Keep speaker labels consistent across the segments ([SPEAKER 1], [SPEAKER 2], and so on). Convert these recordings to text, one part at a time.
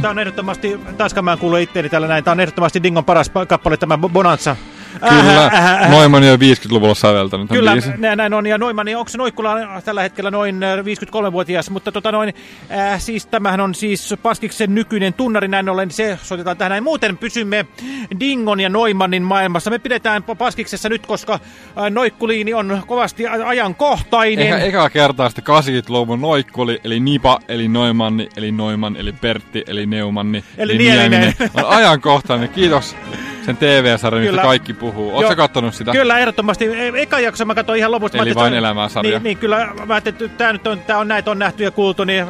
[SPEAKER 1] Tämä on ehdottomasti, taaskaan mä kuullut itteeni täällä näin, tämä on ehdottomasti Dingon paras pa- kappale, tämä Bo- Bonanza.
[SPEAKER 2] Kyllä,
[SPEAKER 1] Ähä, ähä, ähä.
[SPEAKER 2] Noiman jo 50-luvulla säveltänyt
[SPEAKER 1] Kyllä,
[SPEAKER 2] biisin.
[SPEAKER 1] nä- näin on. Ja Noiman, niin onko se Noikkula tällä hetkellä noin äh, 53-vuotias, mutta tota noin, äh, siis tämähän on siis Paskiksen nykyinen tunnari, näin ollen se soitetaan tähän näin. Muuten pysymme Dingon ja Noimanin maailmassa. Me pidetään Pa- Paskiksessa nyt, koska äh, Noikkuliini on kovasti ajankohtainen.
[SPEAKER 2] Eikä ekaa kertaa sitten 80-luvun noikkuli, eli Nipa, eli Noimanni, eli Noiman, eli Pertti, eli Neumanni,
[SPEAKER 1] Eli Nielinen.
[SPEAKER 2] On ajankohtainen. Kiitos sen TV-sarjan, mistä kaikki puhuu. Oletko kattonut sitä?
[SPEAKER 1] Kyllä, ehdottomasti. E- Eka jakso mä katsoin ihan lopusta.
[SPEAKER 2] Eli vain elämää-sarja.
[SPEAKER 1] Niin, niin, kyllä. Mä ajattelin, että tää nyt on, tää on näitä on nähty ja kuultu, niin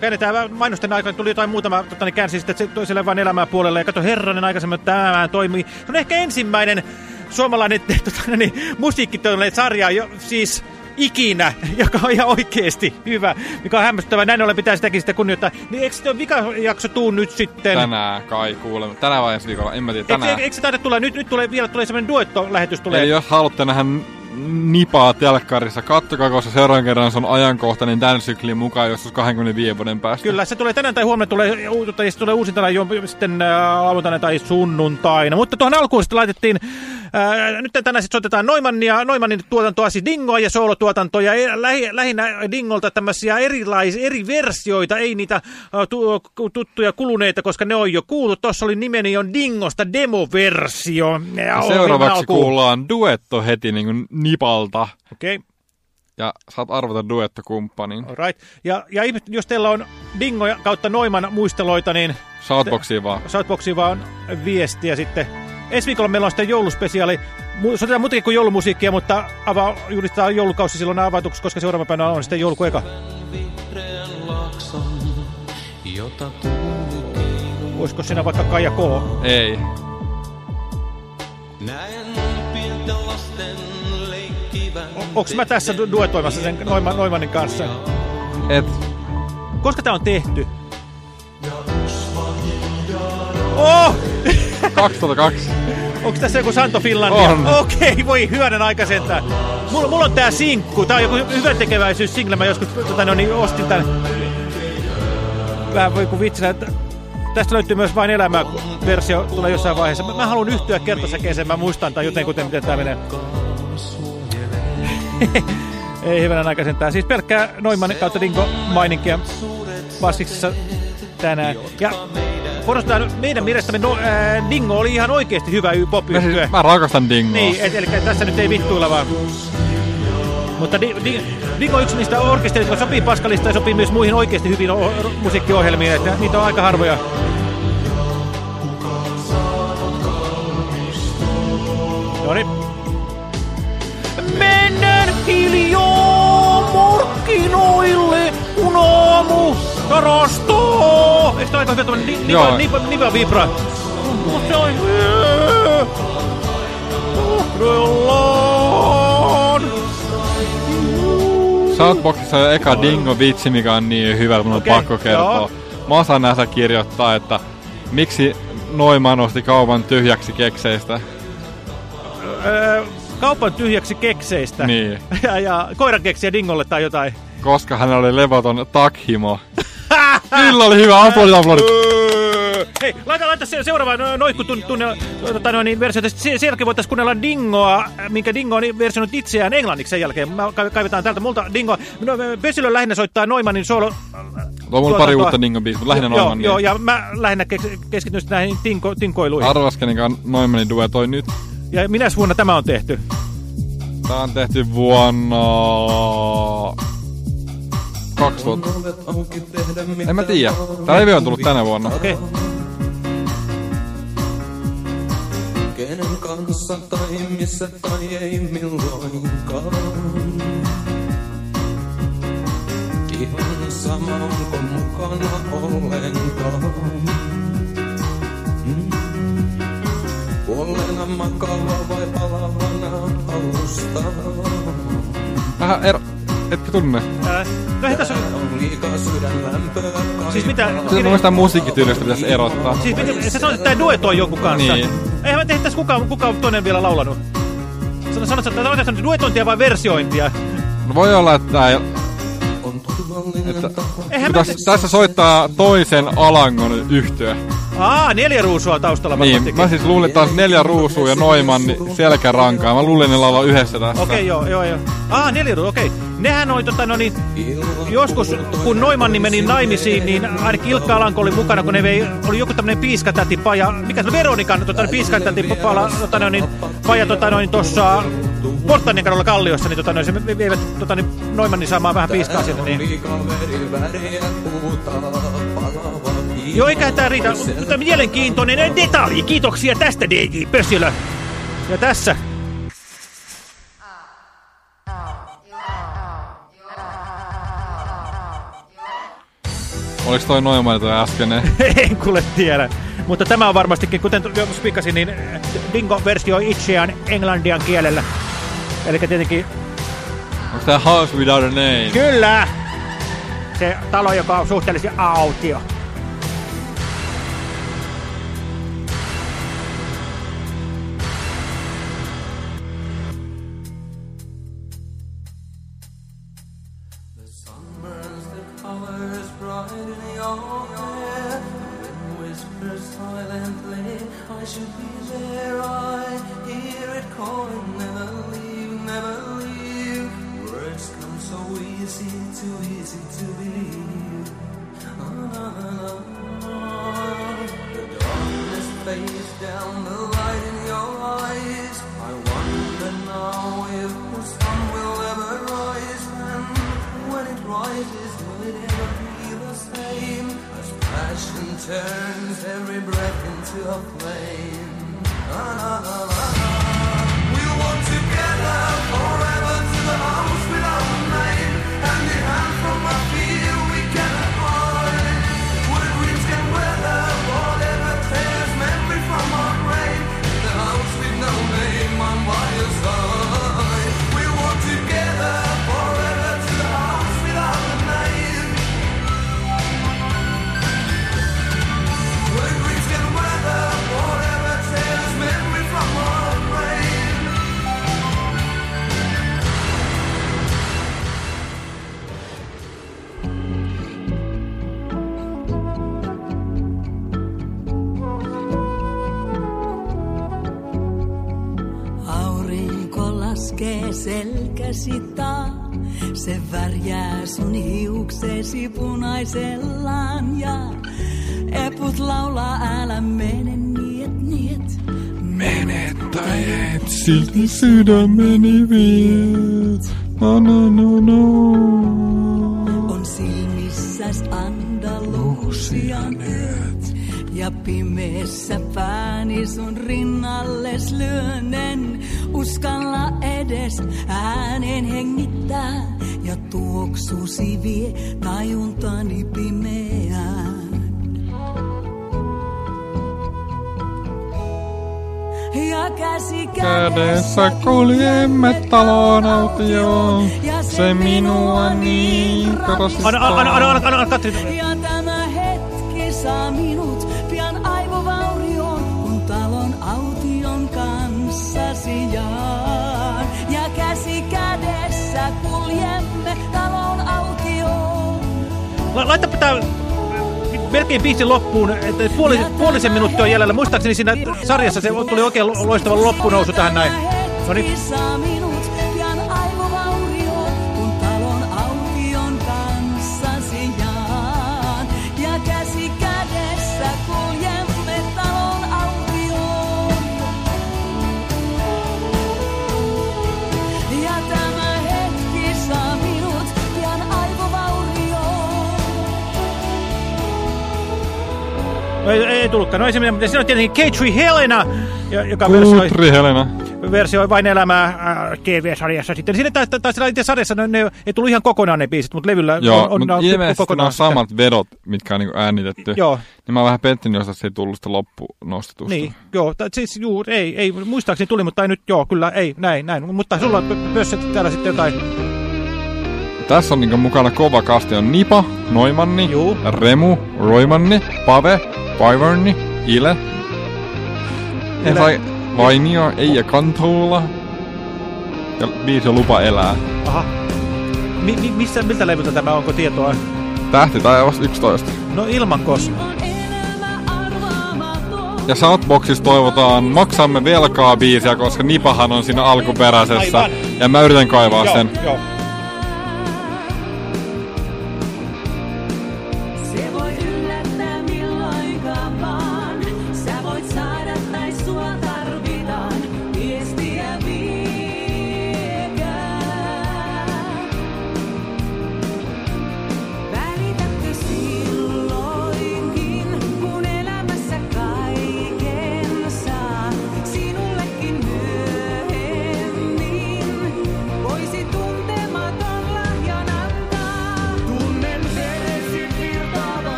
[SPEAKER 1] käännetään mainosten aikana. Tuli jotain muutama, tota, niin käänsin sitten se- toiselle vain elämää puolelle. Ja katso, herranen aikaisemmin, että tämä toimii. Se on ehkä ensimmäinen suomalainen tota, niin, musiikkitoinen sarja, jo, siis ikinä, joka on ihan oikeasti hyvä, mikä on hämmästyttävää. Näin ollen pitää sitäkin sitten kunnioittaa. Niin eikö sitten vikajakso tuu nyt sitten?
[SPEAKER 2] Tänään kai kuulemme. Tänään vai ensi viikolla? En mä tiedä. Tänään.
[SPEAKER 1] eikö, eikö se taida tulla? Nyt, nyt tulee, vielä tulee semmoinen duetto-lähetys tulee.
[SPEAKER 2] Eli jos haluatte nähdä nipaa telkkarissa, kattokaa, koska seuraavan kerran se on ajankohtainen tämän syklin mukaan joskus 25 vuoden päästä.
[SPEAKER 1] Kyllä, se tulee tänään tai huomenna tulee, tai se tulee uusintana jo sitten äh, lauantaina tai sunnuntaina. Mutta tuohon alkuun sitten laitettiin, äh, nyt tänään sitten soitetaan Noimannia, Noimannin tuotantoa, siis Dingoa ja soolotuotantoja, ja lähi, lähinnä Dingolta tämmöisiä erilais, eri versioita, ei niitä äh, tu, tuttuja kuluneita, koska ne on jo kuultu. Tuossa oli nimeni on Dingosta demoversio. Ja
[SPEAKER 2] seuraavaksi kuullaan duetto heti niin kuin nipalta.
[SPEAKER 1] Okei. Okay.
[SPEAKER 2] Ja saat arvata duettokumppanin.
[SPEAKER 1] Right. Ja, ja ihmiset, jos teillä on Dingo kautta Noiman muisteloita, niin
[SPEAKER 2] Shoutboxiin vaan.
[SPEAKER 1] Shoutboxiin vaan viestiä sitten. Ensi viikolla meillä on sitten jouluspesiaali. Soitetaan muutakin kuin joulumusiikkia, mutta ava- julistetaan joulukausi silloin avatuksi, koska seuraava päivänä on sitten joulukuun eka.
[SPEAKER 3] laakson, jota.
[SPEAKER 1] Olisiko siinä vaikka Kaija K?
[SPEAKER 2] Ei.
[SPEAKER 3] Leikkivän.
[SPEAKER 1] O- Onks mä tässä du- duetoimassa sen Noiman, Noimanin kanssa?
[SPEAKER 2] Et.
[SPEAKER 1] Koska tää on tehty? Oh!
[SPEAKER 2] 2002.
[SPEAKER 1] Onko tässä joku Santo Finlandia?
[SPEAKER 2] On.
[SPEAKER 1] Okei, voi hyvänen aika sentään. Mulla, mulla on tää sinkku. Tää on joku hyvän tekeväisyys single. Mä joskus tota, no, niin ostin tän. Vähän voi kun vitsinä, että tästä löytyy myös vain elämää versio tulee jossain vaiheessa. Mä, mä haluan yhtyä kertasäkeeseen. Mä muistan tai jotenkuten miten tää menee. Ei hyvänä aika sentään. Siis pelkkää Noiman kautta Dingo maininkia Paskiksessa tänään. Ja korostetaan meidän mielestämme no, ää, Dingo oli ihan oikeasti hyvä pop
[SPEAKER 2] Mä, siis, mä rakastan Dingoa.
[SPEAKER 1] Niin, et, eli tässä nyt ei vittuilla vaan. Mutta di, di, Dingo on yksi niistä orkestereista, jotka sopii Paskalista ja sopii myös muihin oikeasti hyvin musiikkiohjelmiin. Että niitä on aika harvoja. Noniin. Mennään aamu karastaa. Eikö tämmönen ni,
[SPEAKER 2] Joo.
[SPEAKER 1] niva, niva, niva vibra? Mutta se on...
[SPEAKER 2] Shoutboxissa on eka Dingo vitsi, mikä on niin hyvä, että mun on
[SPEAKER 1] Okei,
[SPEAKER 2] pakko kertoa.
[SPEAKER 1] joo.
[SPEAKER 2] Mä osaan näissä kirjoittaa, että miksi Noiman osti kaupan tyhjäksi kekseistä.
[SPEAKER 1] Öö, kaupan tyhjäksi kekseistä.
[SPEAKER 2] Niin.
[SPEAKER 1] Ja, ja koiran keksiä Dingolle tai jotain.
[SPEAKER 2] Koska hänellä oli levoton takhimo. Kyllä oli hyvä, aplodit, aplodit.
[SPEAKER 1] Hei, laita, laita se, seuraava no, noikku tunne, tunne tota, no, niin, versiota. Sen jälkeen voitaisiin kuunnella Dingoa, minkä Dingo on versionut itseään englanniksi sen jälkeen. Mä kaiv- kaivetaan täältä multa Dingoa. No, Vesilö lähinnä soittaa Noimanin solo...
[SPEAKER 2] Tuo on mun pari
[SPEAKER 1] tuotantoa.
[SPEAKER 2] uutta Dingo biisiä, lähinnä
[SPEAKER 1] Joo,
[SPEAKER 2] Noiman.
[SPEAKER 1] joo, ja mä lähinnä kes- keskityn näihin tinko, tinkoiluihin.
[SPEAKER 2] Arvas, kenenkaan Noimanin duetoi nyt.
[SPEAKER 1] Ja minä vuonna tämä on tehty?
[SPEAKER 2] Tää on tehty vuonna... 2000. En mä tiedä. Tää levy on tullut tänä vuonna.
[SPEAKER 1] Okei. Okay.
[SPEAKER 3] Kenen kanssa tai missä tai ei milloinkaan. Ihan sama onko mukana ollenkaan. Kuolleena makaava vai palavana alusta.
[SPEAKER 2] Vähän ero... Etkö tunne?
[SPEAKER 1] Ää, no hei, tässä on...
[SPEAKER 3] On liikaa
[SPEAKER 1] Siis mitä...
[SPEAKER 2] Siis mun mielestä musiikkityylistä pitäisi erottaa.
[SPEAKER 1] Siis mitä, sä sanoit, että tää duetoi jonkun kanssa.
[SPEAKER 2] Niin.
[SPEAKER 1] Eihän mä tehtäis kukaan, kukaan toinen vielä laulanut. Sano, sanot, että oletko sanonut duetointia vai versiointia?
[SPEAKER 2] No voi olla, että ei,
[SPEAKER 3] On turvallinen
[SPEAKER 2] Että-.
[SPEAKER 1] Eihän mä...
[SPEAKER 2] tässä, tässä soittaa toisen alangon yhtyö.
[SPEAKER 1] Aa, neljä ruusua taustalla
[SPEAKER 2] Niin,
[SPEAKER 1] varmastikin.
[SPEAKER 2] mä siis luulin, että taas neljä ruusua ja Noiman selkärankaa. Mä luulin, ne laulaa yhdessä tässä.
[SPEAKER 1] Okei, joo, joo, joo. Aa, neljä ruusua, okei. Nehän oli, tota, no niin, joskus, kun Noimanni meni naimisiin, niin ainakin Ilkka Alanko oli mukana, kun ne vei, oli joku tämmönen piiskatätipaja, mikä se oli, Veronikan tota, piiskatätipaja, tota, no, niin, paja, tota, noin, tossa Porttanien kadulla Kalliossa, niin, tota, noin, se ve- veivät tota, niin, Noimannin saamaan vähän piiskaa sinne, niin. Joo, eikä tää riitä, mutta mielenkiintoinen detalji, kiitoksia tästä DJ Pössilö. Ja tässä,
[SPEAKER 2] Oliko toi Noiman toi äskeinen?
[SPEAKER 1] en kuule tiedä. Mutta tämä on varmastikin, kuten jo spikasin, niin Dingo versioi itseään englandian kielellä. Eli tietenkin,
[SPEAKER 2] Onko tää House Without a Name?
[SPEAKER 1] kyllä, se talo, joka on suhteellisen autio.
[SPEAKER 4] Selkäsi taa, se värjää sun hiuksesi punaisellaan ja eput laulaa älä mene niet niet.
[SPEAKER 2] Menettäjät, silti sydämeni viet. No, no, no, no.
[SPEAKER 4] On silmissäs Andalusian yöt ja pimeessä pääni sun rinnalles lyönen. Uskalla edes ääneen hengittää ja tuoksusi vie tajuntani pimeään. Ja käsi
[SPEAKER 2] Kädessä kuljemme talon autioon. Se minua niin korostaa.
[SPEAKER 1] Anna, anna, anna, anna, anna, anna Katri.
[SPEAKER 4] Ja tämä hetki saa minut
[SPEAKER 1] La, laitapa tää melkein biisin loppuun, että puoli, puolisen minuuttia on jäljellä. Muistaakseni siinä sarjassa se tuli oikein lo- loistava loppunousu tähän näin. No niin, no ei, ei tullutkaan. No mitään, mutta siinä on tietenkin Katri Helena, jo- joka versioi,
[SPEAKER 2] Helena.
[SPEAKER 1] versioi vain elämää äh, TV-sarjassa sitten. Siinä taisi olla itse sarjassa, ne, ne ei tullut ihan kokonaan ne biisit, mutta levyllä
[SPEAKER 2] Joo,
[SPEAKER 1] on, on,
[SPEAKER 2] mutta
[SPEAKER 1] on
[SPEAKER 2] ilmeisesti
[SPEAKER 1] kokonaan
[SPEAKER 2] nämä
[SPEAKER 1] sitä.
[SPEAKER 2] samat vedot, mitkä on niinku äänitetty.
[SPEAKER 1] Joo,
[SPEAKER 2] Niin mä oon vähän pettynyt, jos se ei tullut sitä loppunostetusta.
[SPEAKER 1] niin, joo, siis juu, ei, ei, muistaakseni tuli, mutta ei nyt, joo, kyllä, ei, näin, näin. Mutta sulla on myös täällä sitten jotain,
[SPEAKER 2] Tässä on niinku mukana kova kasti on Nipa, Noimanni,
[SPEAKER 1] Juu.
[SPEAKER 2] Remu, Roimanni, Pave, Paivarni, Ile. Vai, Vainio, Eija Kantoula, ja biisi on Lupa elää.
[SPEAKER 1] Aha. Mi mi missä, miltä levyltä tämä, onko tietoa?
[SPEAKER 2] Tähti taivas 11.
[SPEAKER 1] No
[SPEAKER 4] elämä arvaamaton.
[SPEAKER 2] Ja Shoutboxissa toivotaan Maksamme velkaa biisiä, koska Nipahan on siinä alkuperäisessä.
[SPEAKER 1] Aivan.
[SPEAKER 2] Ja mä yritän kaivaa sen.
[SPEAKER 1] joo.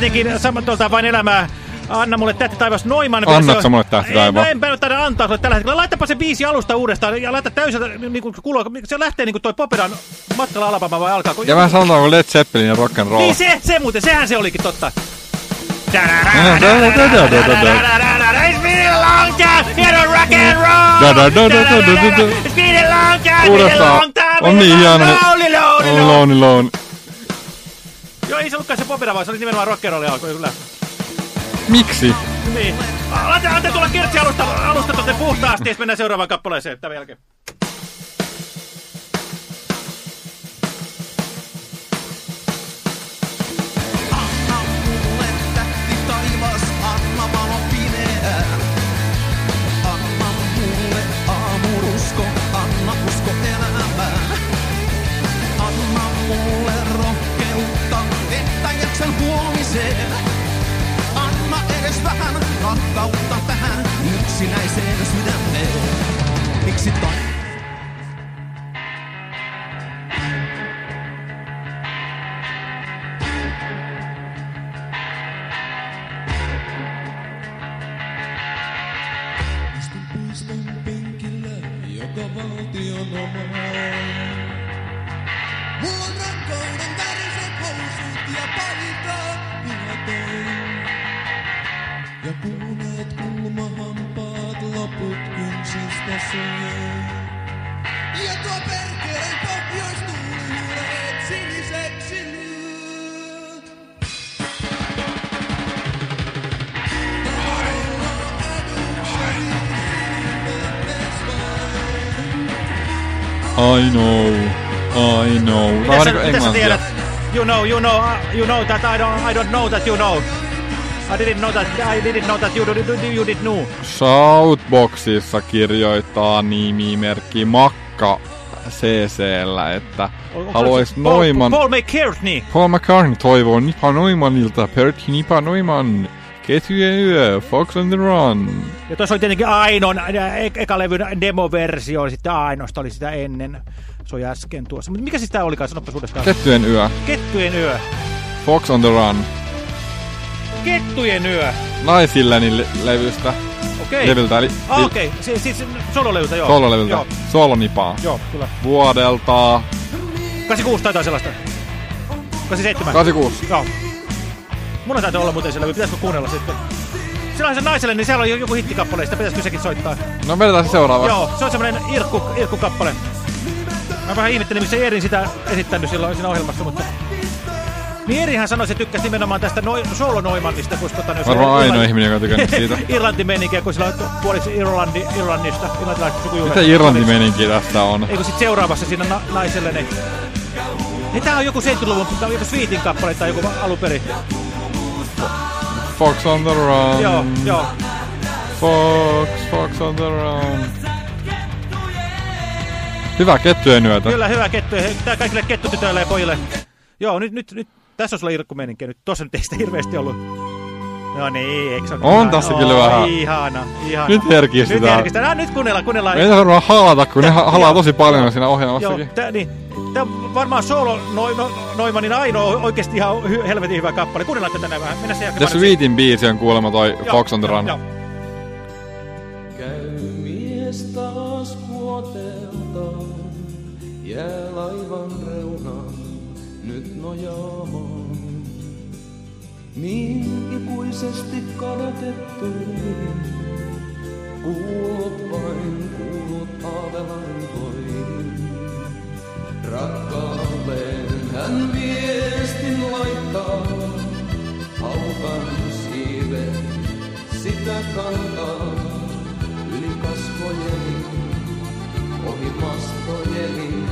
[SPEAKER 1] Tietenkin tuolta vain elämää. Anna mulle tähti taivas Noiman.
[SPEAKER 2] Annatko sä mulle tähti taivas?
[SPEAKER 1] No enpä nyt taida antaa sulle tällä hetkellä. Laitapa se biisi alusta uudestaan ja laita täysin niin kuin kuuluu. Se lähtee niin kuin toi Popedan matkalla Alabama vai alkaa?
[SPEAKER 2] Ja mä sanotaan kuin Led Zeppelin ja rock and roll.
[SPEAKER 1] Niin se, se muuten, sehän se olikin totta. It's been a long time, you know, rock and roll. It's been a long time, been a
[SPEAKER 2] Uudestaan.
[SPEAKER 1] long time.
[SPEAKER 2] On niin hieno.
[SPEAKER 1] Lonely, lonely,
[SPEAKER 2] On
[SPEAKER 1] lonely. Ei se ollutkaan se Popeda, vaan se oli nimenomaan rock'n'rolli alkoi kyllä.
[SPEAKER 2] Miksi?
[SPEAKER 1] Niin. Ante, tulla kertsi alusta, alusta puhtaasti, ja mennään seuraavaan kappaleeseen tämän jälkeen.
[SPEAKER 3] Yksinäiseen sydämeen. Miksi tai... Istun puiston penkillä,
[SPEAKER 2] I know. I know. Tää on
[SPEAKER 1] Mitä sä, mitä sä
[SPEAKER 2] englantia.
[SPEAKER 1] tiedät? You know, you know, uh, you know that I don't, I don't know that you know. I didn't know that, I didn't know that you, you, you did know.
[SPEAKER 2] Shoutboxissa kirjoittaa nimimerkki Makka CCllä, että
[SPEAKER 1] Onko
[SPEAKER 2] haluais
[SPEAKER 1] se Paul-
[SPEAKER 2] Noiman...
[SPEAKER 1] Paul McCartney.
[SPEAKER 2] Paul McCartney toivoo Nipa Noimanilta Pertti Nipa Noiman. Ketjujen yö, Fox on the Run.
[SPEAKER 1] Ja tuossa oli tietenkin Ainon ä, e eka levyn demoversio, sitten Ainosta oli sitä ennen. Se oli äsken tuossa. Mutta mikä siis tää olikaan, sanoppas uudestaan.
[SPEAKER 2] Kettujen yö,
[SPEAKER 1] Kettujen yö.
[SPEAKER 2] Fox on the Run.
[SPEAKER 1] Kettujen yö.
[SPEAKER 2] Naisilleni le- levystä.
[SPEAKER 1] Okei.
[SPEAKER 2] Levyltä, eli
[SPEAKER 1] Ah, Okei, okay. siis sololevyltä, joo.
[SPEAKER 2] sololevyltä.
[SPEAKER 1] Joo,
[SPEAKER 2] Solonipaa.
[SPEAKER 1] joo, kyllä.
[SPEAKER 2] Vuodelta
[SPEAKER 1] 86 taitaa sellaista. 87.
[SPEAKER 2] 86.
[SPEAKER 1] Joo. Mulla taitaa olla muuten levy, pitäisikö kuunnella sitten? Sellaisen naiselle, niin siellä on joku hittikappale, sitä pitäisikö sekin soittaa?
[SPEAKER 2] No vedetään se seuraava.
[SPEAKER 1] Joo, se on semmonen irkku, irkkukappale. Mä vähän ihmettelin, missä Erin sitä esittänyt silloin siinä ohjelmassa, mutta... Niin Erihän sanoi, että tykkäsi nimenomaan tästä noi, solo-Noimannista, koska tota,
[SPEAKER 2] Varmaan ainoa ihminen, joka tykännyt siitä.
[SPEAKER 1] Irlanti-meininkiä, kun sillä on puoliksi Irlandi, Irlannista.
[SPEAKER 2] Mitä Irlanti-meninki tästä on?
[SPEAKER 1] Eikö sit seuraavassa siinä na naiselle, niin... Hei, tää on joku 70-luvun, tää on joku Sweetin kappale tai joku alunperin.
[SPEAKER 2] Fox on the run.
[SPEAKER 1] Joo, joo.
[SPEAKER 2] Fox, Fox on the run. Hyvä kettujen yötä.
[SPEAKER 1] Kyllä, hyvä kettu. Hei, Tää kaikille kettutytöille ja pojille. Joo, nyt, nyt, nyt. Tässä on sulla irkkumeininkiä nyt. Tossa nyt ei sitä hirveästi ollut. No niin, eikö se ole
[SPEAKER 2] On
[SPEAKER 1] ihana?
[SPEAKER 2] tässä kyllä
[SPEAKER 1] Oo,
[SPEAKER 2] vähän.
[SPEAKER 1] Ihana, ihana.
[SPEAKER 2] Nyt
[SPEAKER 1] Nyt
[SPEAKER 2] herkistetään.
[SPEAKER 1] herkistetään. Ah, nyt kuunnellaan, kuunnellaan.
[SPEAKER 2] Meitä varmaan halata, kun ne ha- halaa
[SPEAKER 1] Joo.
[SPEAKER 2] tosi paljon siinä
[SPEAKER 1] Joo,
[SPEAKER 2] ohjelmassakin.
[SPEAKER 1] tää, niin, tää on varmaan Solo no, no, Noimanin ainoa oikeasti ihan hy, helvetin hyvä kappale. Kuunnellaan tätä näin vähän. Mennään sen
[SPEAKER 2] The
[SPEAKER 1] jälkeen.
[SPEAKER 2] Sweetin biisi on kuulemma toi
[SPEAKER 1] Joo,
[SPEAKER 2] Fox on the
[SPEAKER 1] joo,
[SPEAKER 2] run.
[SPEAKER 1] joo.
[SPEAKER 3] Käy mies taas vuoteltaan, jää laivan reunaan nyt nojaamaan. Niin ikuisesti kadotettu, kuulut vain kuulut aavelantoihin. Rakkaalleen hän viestin laittaa, haukan siivet sitä kantaa yli kasvojeni, ohi mastojeni,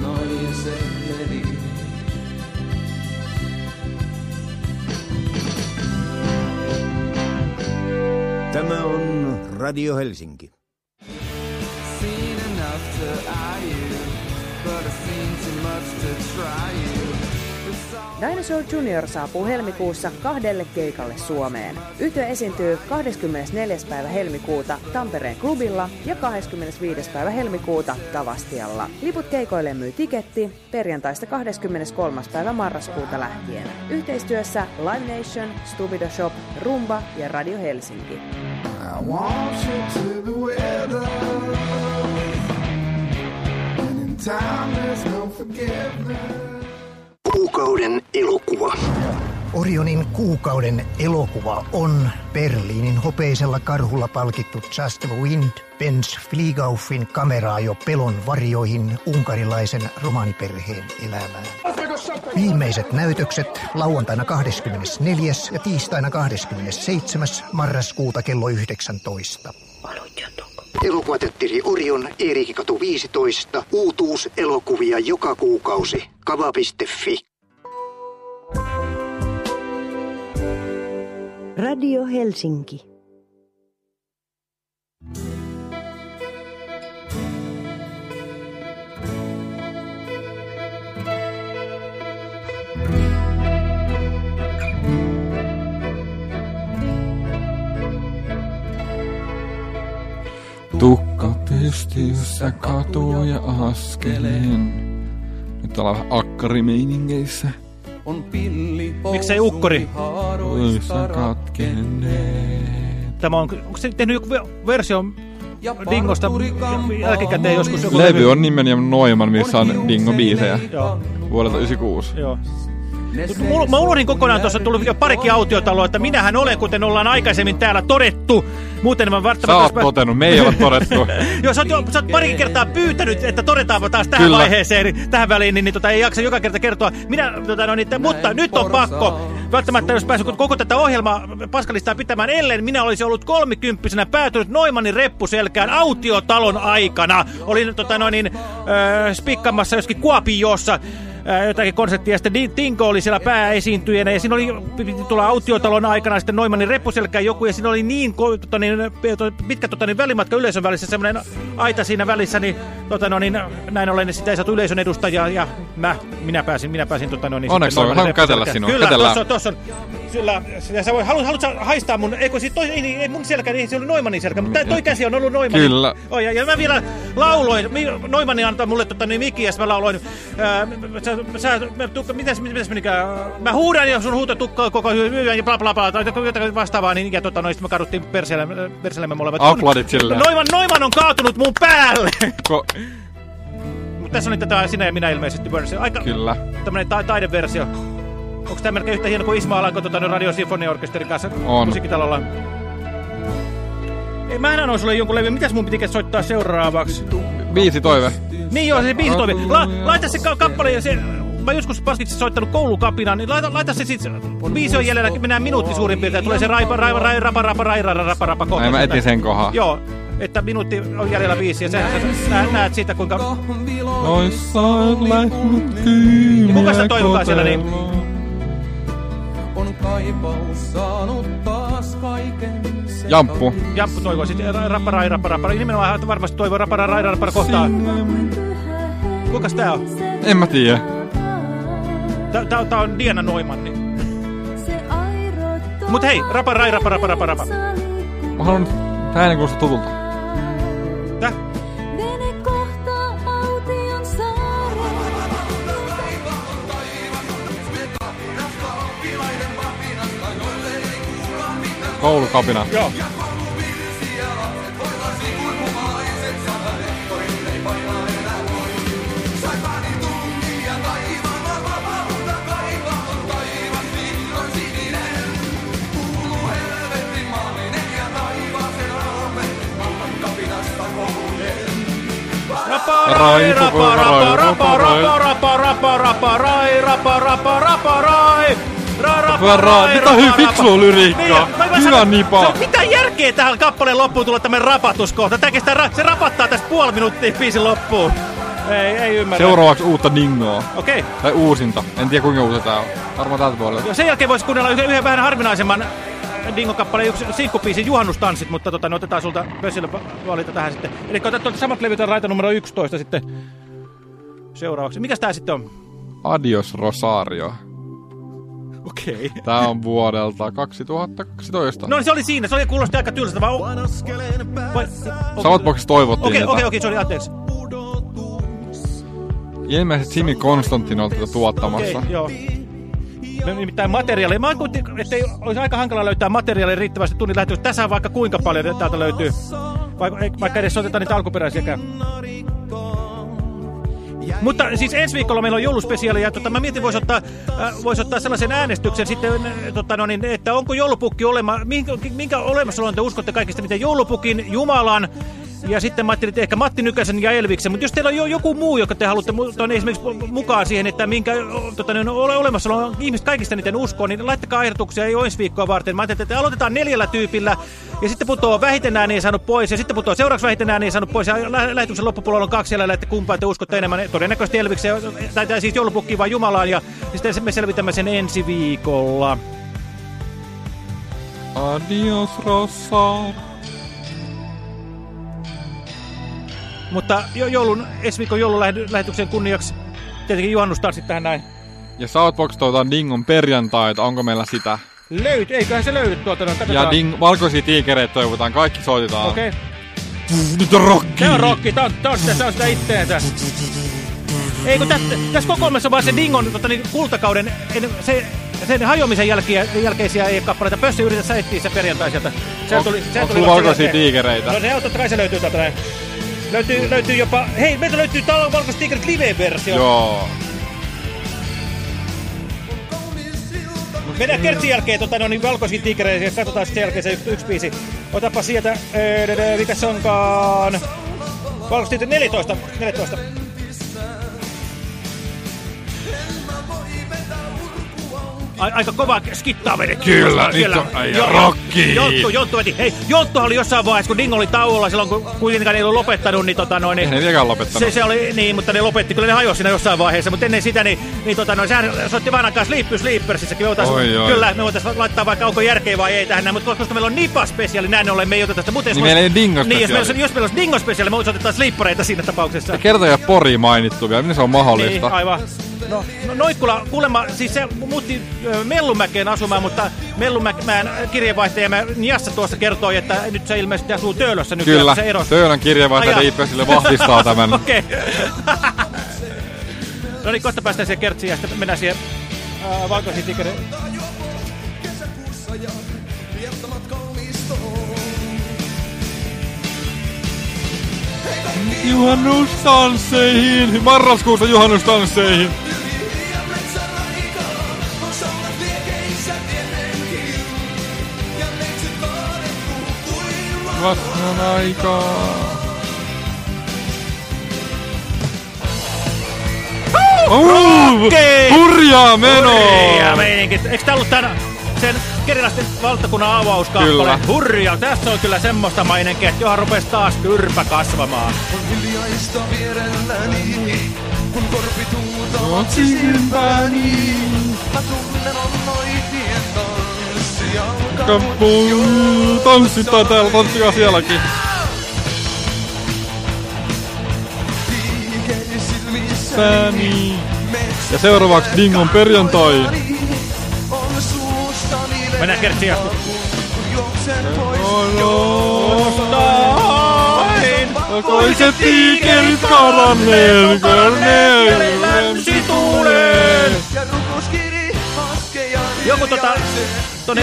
[SPEAKER 3] naiselleni.
[SPEAKER 5] Tämä on Radio Helsinki.
[SPEAKER 3] Seen enough to eye you, but I've seen too much to try you.
[SPEAKER 6] Dinosaur Junior saapuu helmikuussa kahdelle keikalle Suomeen. Yhtye esiintyy 24. päivä helmikuuta Tampereen klubilla ja 25. päivä helmikuuta Tavastialla. Liput keikoille myy tiketti perjantaista 23. päivä marraskuuta lähtien. Yhteistyössä Live Nation, Stupido Shop, Rumba ja Radio Helsinki.
[SPEAKER 7] Time there's no forgiveness.
[SPEAKER 8] Kuukauden elokuva.
[SPEAKER 9] Orionin kuukauden elokuva on Berliinin hopeisella karhulla palkittu Just the Wind, Benz Fliegauffin kameraa jo pelon varjoihin unkarilaisen romaniperheen elämään. Viimeiset näytökset lauantaina 24. ja tiistaina 27. marraskuuta kello 19.
[SPEAKER 8] Elokuvateatteri Orion, Eerikikatu 15. Uutuus elokuvia joka kuukausi. Kava.fi.
[SPEAKER 10] Radio Helsinki.
[SPEAKER 2] Tukka pystyssä katuja askeleen. Nyt ollaan vähän akkarimeiningeissä.
[SPEAKER 3] On pilli
[SPEAKER 1] Miksei ukkori?
[SPEAKER 2] Öissä katkenneet.
[SPEAKER 1] Tämä on, onko se tehnyt joku ve- versio
[SPEAKER 3] ja
[SPEAKER 1] Dingosta jälkikäteen joskus joku
[SPEAKER 2] Levy on nimeni Noiman, missä on Dingo-biisejä
[SPEAKER 1] Joo,
[SPEAKER 2] vuodelta 96.
[SPEAKER 1] joo. Mä unohdin kokonaan tuossa tullut jo parikin autiotaloa, että minähän olen, kuten ollaan aikaisemmin täällä todettu. Muuten mä
[SPEAKER 2] Sä
[SPEAKER 1] välttämättä...
[SPEAKER 2] oot todennut, me ei ole todettu.
[SPEAKER 1] Joo, sä oot, jo, sä oot parikin kertaa pyytänyt, että todetaanpa taas tähän
[SPEAKER 2] Kyllä.
[SPEAKER 1] vaiheeseen, niin, tähän väliin, niin, niin tota, ei jaksa joka kerta kertoa. Minä, tota, no, niin, te, mutta nyt on pakko. Välttämättä jos päässyt koko tätä ohjelmaa Paskalistaa pitämään, ellen minä olisin ollut kolmikymppisenä päätynyt Noimanin reppuselkään autiotalon aikana. Olin tota, no, niin, äh, spikkamassa joskin Kuopiossa ää, jotakin konserttia. Sitten Tinko oli siellä pääesiintyjänä ja siinä oli piti tulla autiotalon aikana sitten Noimanin reppuselkään joku ja siinä oli niin, tota, niin pitkä tota, niin välimatka yleisön välissä, semmoinen aita siinä välissä, niin, tota, no, niin näin ollen niin sitä ei saatu yleisön edustajaa ja mä, minä pääsin, minä pääsin tota, no, niin,
[SPEAKER 2] Onneksi on. Haluan kätellä sinua.
[SPEAKER 1] Kyllä, tuossa on, tuossa on. Kyllä, ja sä voi, haluat, haluat haistaa mun, eikö siis toi, ei, niin, ei mun selkä, niin se oli Noimanin selkä, mutta toi käsi on ollut Noimanin.
[SPEAKER 2] Kyllä.
[SPEAKER 1] Oh, ja, ja mä vielä lauloin, Noimanni antaa mulle tota, niin mikki, ja sit mä lauloin, ää, sä, tukka, mitäs, mitäs menikään, mä huudan ja sun huuto tukkaa koko yön ja bla bla bla, tai jotain vastaavaa, niin ja tota, noin, sit me kaduttiin perseelle, perseellemme molemmat.
[SPEAKER 2] Aplodit silleen.
[SPEAKER 1] Noiman, Noiman on kaatunut mun päälle!
[SPEAKER 2] Ko
[SPEAKER 1] Mutta tässä on nyt tätä sinä ja minä ilmeisesti versio. Aika
[SPEAKER 2] Kyllä.
[SPEAKER 1] tämmönen ta taideversio. Onko tämä melkein yhtä hieno kuin Isma Alanko tota, no, Radio Sinfonia-orkesterin kanssa
[SPEAKER 2] On.
[SPEAKER 1] musiikkitalolla? Ei, mä annoin sulle jonkun levy. Mitäs mun piti soittaa seuraavaksi?
[SPEAKER 2] Biisi toive.
[SPEAKER 1] Niin joo, se biisi toimi. La, laita se ka kappale ja se... Mä joskus paskiksi soittanut koulukapina, niin laita, laita se sitten... Biisi on jäljellä, mennään minuutti suurin piirtein. Tulee se raipa, raipa, raipa, rapa, rapa, raipa, rapa, rapa kohta.
[SPEAKER 2] Ei, mä
[SPEAKER 1] sieltä.
[SPEAKER 2] etin sen kohan.
[SPEAKER 1] Joo. että minuutti on jäljellä biisiä. Sehän sä nä näet siitä, kuinka...
[SPEAKER 2] Noissa on lähtenyt kyyniä
[SPEAKER 1] Kuka sitä toivokaa siellä niin?
[SPEAKER 3] On kaipaus saanut taas kaiken
[SPEAKER 2] Jamppu.
[SPEAKER 1] Jamppu toivoo sitten rapparai, rapparai. Nimenomaan hän varmasti toivoo rapparai, rappara kohtaa. Kukas tää on?
[SPEAKER 2] En mä tiedä.
[SPEAKER 1] Tää, tää, tää on Diana Noimanni. Mut hei, rapparai, rappara, rappara, rappara.
[SPEAKER 2] Mä haluan tää äänen kuulostaa tutulta.
[SPEAKER 1] Tää?
[SPEAKER 2] Koulukapina.
[SPEAKER 1] Joo. Raparai, rapa, rapa, rapa, rapa, rapa, rapa, raparai, rapa, rapa, raparai. Ra, raparai,
[SPEAKER 2] Mitä hyvin
[SPEAKER 1] rapa,
[SPEAKER 2] fiksua lyriikkaa.
[SPEAKER 1] Niin,
[SPEAKER 2] Hyvä nipa.
[SPEAKER 1] Mitä järkeä tähän kappaleen loppuun tulla tämmönen rapatuskohta? Tää kestää, ra- se rapattaa tästä puoli minuuttia biisin loppuun. Ei, ei ymmärrä.
[SPEAKER 2] Seuraavaksi uutta Ningoa.
[SPEAKER 1] Okei. Okay.
[SPEAKER 2] Tai uusinta. En tiedä kuinka uusi tää on. Varmaan tältä puolelta.
[SPEAKER 1] Ja sen jälkeen voisi kuunnella yhden, yhden vähän harvinaisemman Dingo-kappaleen yksi sinkkupiisin Juhannustanssit, mutta tota, ne otetaan sulta Pössille valita tähän sitten. Eli otetaan samat levyt raita numero 11 sitten seuraavaksi. Mikäs tää sitten on?
[SPEAKER 2] Adios Rosario.
[SPEAKER 1] Okei. Okay.
[SPEAKER 2] Tää on vuodelta 2012.
[SPEAKER 1] No niin se oli siinä, se oli kuulosti aika tylsältä, vaan... Vai...
[SPEAKER 2] Samat boksissa toivottiin
[SPEAKER 1] Okei, okei, okei, sorry, anteeksi.
[SPEAKER 2] Ilmeisesti Jimmy Konstantin on tätä tuottamassa.
[SPEAKER 1] Okei, joo. No, Nimittäin materiaalia. Mä ajattelin, että ei olisi aika hankala löytää materiaalia riittävästi tunnin lähetystä. Tässä on vaikka kuinka paljon täältä löytyy. Vaikka, ei- vaikka edes otetaan niitä alkuperäisiäkään. Mutta siis ensi viikolla meillä on jouluspesiaali ja tota, mä mietin, voisi ottaa, äh, vois ottaa sellaisen äänestyksen sitten, äh, tota, no niin, että onko joulupukki olema, minkä, minkä olemassaolon te uskotte kaikista, miten joulupukin, Jumalan ja sitten mä ajattelin, että ehkä Matti Nykäsen ja Elviksen, mutta jos teillä on jo joku muu, joka te haluatte mu- ton esimerkiksi mukaan siihen, että minkä tota, niin, ole olemassaolon ihmiset kaikista niiden uskoo, niin laittakaa ehdotuksia jo ensi viikkoa varten. Mä ajattelin, että aloitetaan neljällä tyypillä ja sitten putoaa vähiten ääniä saanut pois ja sitten putoaa seuraavaksi vähiten ääniä saanut pois ja lä lähetyksen loppupuolella on kaksi jäljellä, että kumpaa te uskotte enemmän. Todennäköisesti Elviksen, tai, tai siis joulupukkiin vai Jumalaan ja sitten me selvitämme sen ensi viikolla.
[SPEAKER 2] Adios Rosario.
[SPEAKER 1] Mutta jo, joulun, ensi viikon joululähetyksen kunniaksi tietenkin juhannustanssit tähän näin.
[SPEAKER 2] Ja Southbox toivotaan Dingon perjantaita. Onko meillä sitä?
[SPEAKER 1] Löyt, eiköhän se löydy tuolta. No,
[SPEAKER 2] Ja ding, valkoisia tiikereitä toivotaan. Kaikki soitetaan.
[SPEAKER 1] Okei. Okay.
[SPEAKER 2] Nyt on rokki!
[SPEAKER 1] Se on rokki, tää on, tää on sitä, tää on sitä itteensä. Ei kun tässä, tässä kokoelmassa on vaan se Dingon tota, niin, kultakauden, en- se, sen hajoamisen jälkiä, jälkeisiä ei kappaleita. Pössi yritä se etsiä se perjantai sieltä. Se
[SPEAKER 2] On-
[SPEAKER 1] tuli, se
[SPEAKER 2] onko
[SPEAKER 1] tuli
[SPEAKER 2] valkoisia tiikereitä?
[SPEAKER 1] No se on, totta kai se löytyy täältä näin. Löytyy, löytyy jopa, hei meiltä löytyy täällä on valkoiset tiikerit live-versio.
[SPEAKER 2] Joo.
[SPEAKER 1] Mennään kertsin jälkeen tota, no, niin valkoisiin tiikereihin ja katsotaan sitten sen jälkeen se yksi, yksi biisi. Otapa sieltä, ee, mikä se onkaan? Valkoiset tiikerit 14. 14. aika kova skittaa vedetty.
[SPEAKER 2] Kyllä, nyt on- ai, rocki.
[SPEAKER 1] Jonttu, Jonttu veti. Hei, Jonttuhan oli jossain vaiheessa, kun Dingo oli tauolla silloin, kun kuitenkaan ei ollut lopettanut, niin tota noin... Niin,
[SPEAKER 2] Eihän ne vieläkään lopettanut.
[SPEAKER 1] se, se oli, niin, mutta ne lopetti, kyllä ne hajosi siinä jossain vaiheessa, mutta ennen sitä, niin, niin tota, no, sehän soitti vaan aikaa Sleepy Sleepersissäkin. Me voitais,
[SPEAKER 2] Oi, oi.
[SPEAKER 1] kyllä, me voitaisiin laittaa vaikka onko järkeä vai ei tähän mutta koska meillä on Nipa-spesiaali, näin ollen me ei oteta sitä. Mutta
[SPEAKER 2] Niin
[SPEAKER 1] me-
[SPEAKER 2] meillä ei Dingo-spesiaali.
[SPEAKER 1] Niin, jos meillä, olisi- jos meillä olisi Dingo-spesiaali, me otetaan sleepereitä siinä tapauksessa.
[SPEAKER 2] Ja kerta ei ole Pori mainittu vielä. Miten se on mahdollista?
[SPEAKER 1] Niin, aivan. No, no Noikkula, kuulemma, siis se muutti Mellumäkeen asumaan, mutta Mellumäen kirjeenvaihtaja Niassa tuossa kertoi, että nyt se ilmeisesti asuu Töölössä nykyään,
[SPEAKER 2] Kyllä,
[SPEAKER 1] se erosi.
[SPEAKER 2] Töölön kirjeenvaihtaja
[SPEAKER 1] Ai
[SPEAKER 2] Diipesille vahvistaa tämän.
[SPEAKER 1] Okei. no niin, kohta päästään siihen kertsiin ja sitten mennään siihen äh, valkoisiin tikereihin.
[SPEAKER 2] Juhannustansseihin! Marraskuussa juhannustansseihin! Vastaan aikaa. Uh, hurjaa menoa!
[SPEAKER 1] Hurjaa meininki. Eikö tää ollut tän, sen kerilaisten valtakunnan avauskappale.
[SPEAKER 2] Kyllä.
[SPEAKER 1] Hurja, tässä on kyllä semmoista mainenkin, että johon rupesi taas kyrpä kasvamaan.
[SPEAKER 3] On hiljaista vierelläni, kun korpi tuutavat sisimpääni. Mä tunnen on noitien tanssi alkanut
[SPEAKER 2] Kampuu, tanssitaan täällä, tanssikaa sielläkin. Sääni. Ja seuraavaksi Dingon perjantai.
[SPEAKER 1] Mennään kertsiä.
[SPEAKER 3] juoksen pois
[SPEAKER 1] Jostain
[SPEAKER 2] Koiset tiikerit karanneen, karanneen.
[SPEAKER 1] länsi tuuleen. Joku tota, tonne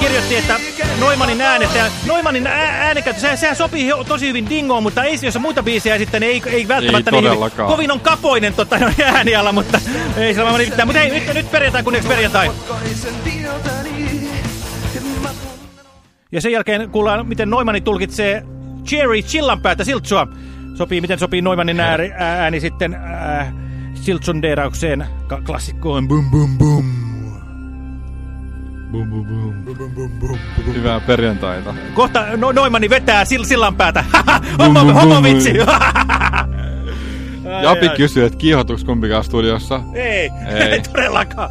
[SPEAKER 1] kirjoitti, että Noimanin äänestä Noimanin ää- äänenkäyttö, sehän, sehän sopii tosi hyvin dingoon, mutta ei jos on muita biisejä sitten, niin ei, ei välttämättä
[SPEAKER 2] Ei
[SPEAKER 1] niin. Kovin on kapoinen tota, noin ääniala, mutta ei sillä vaan mitään. Mutta hei, nyt, nyt perjantai kunniaksi perjantai. Ja sen jälkeen kuullaan, miten Noimani tulkitsee Cherry Chillanpäätä Siltsua. Sopii, miten sopii Noimanin ääni, ääni sitten äh, Siltsun deraukseen ka- klassikkoon. Bum bum bum.
[SPEAKER 2] Bum, bum, bum. Hyvää perjantaita.
[SPEAKER 1] Kohta no, Noimani vetää sil, sillanpäätä.
[SPEAKER 2] Bum,
[SPEAKER 1] homo,
[SPEAKER 2] bum,
[SPEAKER 1] homo
[SPEAKER 2] bum.
[SPEAKER 1] vitsi.
[SPEAKER 2] Japi kysyy, että kiihotuks kumpikaan studiossa.
[SPEAKER 1] Ei,
[SPEAKER 2] Ei.
[SPEAKER 1] ei todellakaan.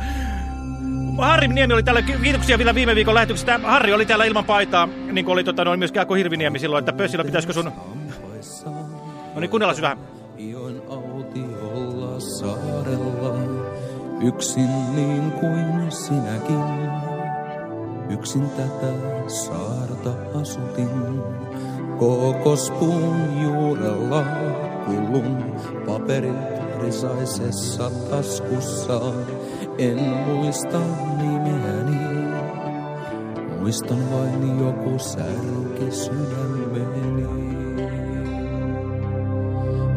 [SPEAKER 1] Harri Niemi oli täällä, kiitoksia vielä viime viikon lähetyksestä. Harri oli täällä ilman paitaa, niin kuin oli tota, noin myöskin Aku Hirviniemi silloin, että pössillä pitäisikö sun... No niin, kuunnellaan vähän.
[SPEAKER 3] Ion autiolla saarella, yksin niin kuin sinäkin. Yksin tätä saarta asutin, kokospuun juurella kullun paperit risaisessa taskussa. En muista nimeäni, muistan vain joku särki sydämeni.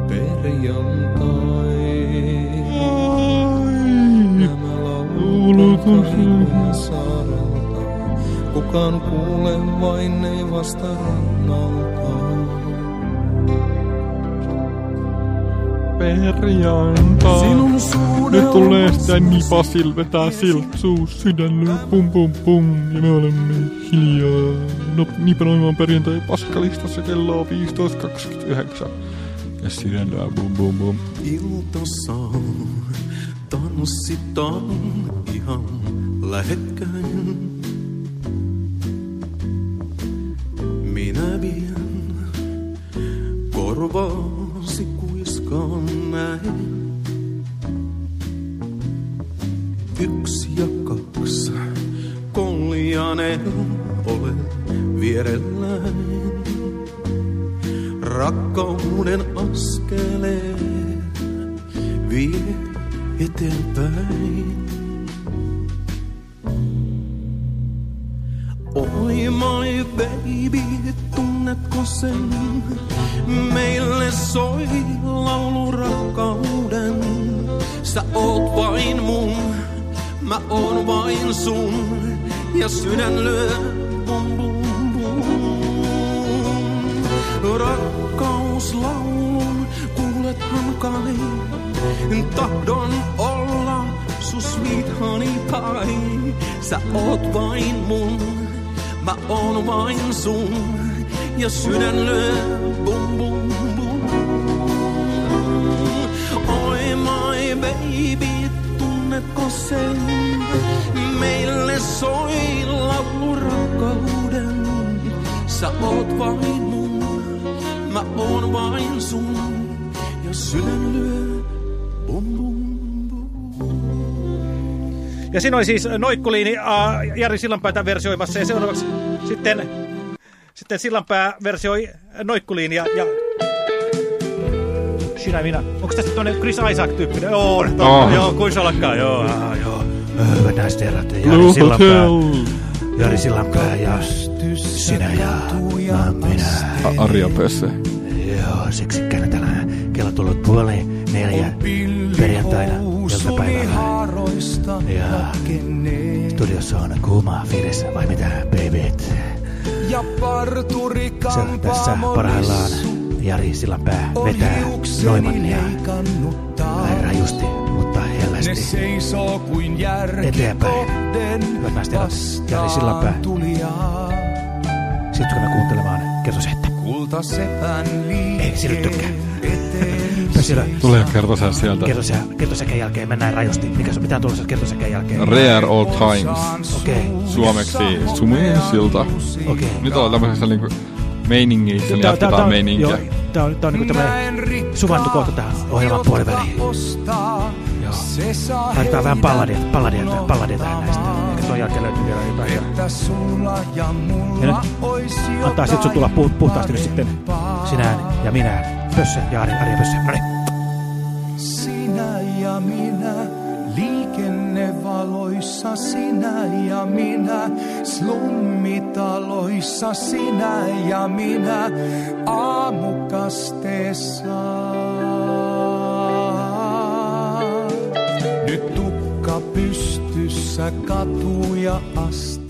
[SPEAKER 3] Perjantai. Nämä laulut on. Kukaan kuule vain ei vasta rannalta.
[SPEAKER 2] Perjantai.
[SPEAKER 3] Sinun suudelmasi
[SPEAKER 2] Nyt tulee sitä Nipasil vetää siltsuu sydänlyö pum pum pum ja me olemme hiljaa. No, Nipa Noimaan perjantai paskalistassa kello on 15.29. Ja sydän lyö bum bum bum.
[SPEAKER 3] Iltassa tanssitaan ihan lähekkäin. Minä vien korvaasi kuiskaan. Yksi ja kaksi koljanen ole vierellään. Rakkauden askeleen vie eteenpäin. Oi my baby, tunnetko sen? Meille soi laulu rakkauden. Sä oot vain mun, mä oon vain sun. Ja sydän lyö bum bum bum. Rakkauslaulun kuulethan kai. Tahdon olla su sweet honey pie. Sä oot vain mun, mä oon vain sun. Ja sydän lyö bum bum bum. Oi my baby, tunnetko sen? Meille soi laulu rakkauden. Sä oot vain mun, mä oon vain sun. Ja sydän lyö bum bum.
[SPEAKER 1] Ja siinä oli siis Noikkuliini uh, Jari Sillanpäätä versioimassa ja seuraavaksi sitten, sitten Sillanpää versioi Noikkuliinia ja sinä ja minä. Onko tästä tuonne Chris Isaac-tyyppinen? Joo, on,
[SPEAKER 2] Oh.
[SPEAKER 1] joo, kuin se ollakaan, joo, ah, joo.
[SPEAKER 11] Hyvät naiset ja herrat,
[SPEAKER 2] Blue
[SPEAKER 11] Jari Sillanpää,
[SPEAKER 2] Hotel.
[SPEAKER 11] Jari Sillanpää ja sinä ja mä minä.
[SPEAKER 2] Arja Pesse.
[SPEAKER 11] Joo, siksi tänään kello tullut puoli neljä perjantaina iltapäivällä. Ja studiossa on kuuma fiilis, vai mitä, babyt?
[SPEAKER 3] Ja parturi
[SPEAKER 11] Se tässä parhaillaan Jari Sillanpää vetää Noimannia rajusti, mutta hellästi. nopeasti
[SPEAKER 12] seisoo kuin järki
[SPEAKER 11] eteenpäin. Hyvät naiset Jari Sillanpää. Siirtykäämme kuuntelemaan kertosäettä.
[SPEAKER 12] Kultasepän
[SPEAKER 11] Ei, sinne tykkää. Pössilö,
[SPEAKER 2] Tulee kertosää sieltä.
[SPEAKER 11] kertosä, kertosäkän jälkeen mennään rajusti. Mikä se, mitä on tulossa kertosäkän jälkeen?
[SPEAKER 2] Rare Old Times.
[SPEAKER 11] Okei,
[SPEAKER 2] Suomeksi Sumesilta.
[SPEAKER 11] okei.
[SPEAKER 2] Nyt ollaan tämmöisessä niinku meiningissä, niin jatketaan meininkiä.
[SPEAKER 11] joo, tää on, tää on niinku tämmönen suvantu kohta tähän ohjelman puoliväliin. Joo.
[SPEAKER 12] Se saa
[SPEAKER 11] Laitetaan vähän palladia, palladia, palladia tähän näistä. Tuon jälkeen löytyy vielä jotain. Ja
[SPEAKER 12] että sulla ja
[SPEAKER 11] Ja
[SPEAKER 12] mulla
[SPEAKER 11] nyt
[SPEAKER 12] ois
[SPEAKER 11] antaa sit sun tulla pu, puhtaasti nyt sitten sinään ja minä. Pössö ja Ari, Ari ja. No niin.
[SPEAKER 12] Sinä ja minä, liikennevaloissa sinä ja minä, slummitaloissa sinä ja minä, aamukasteessa. Pystyssä katuja astelen.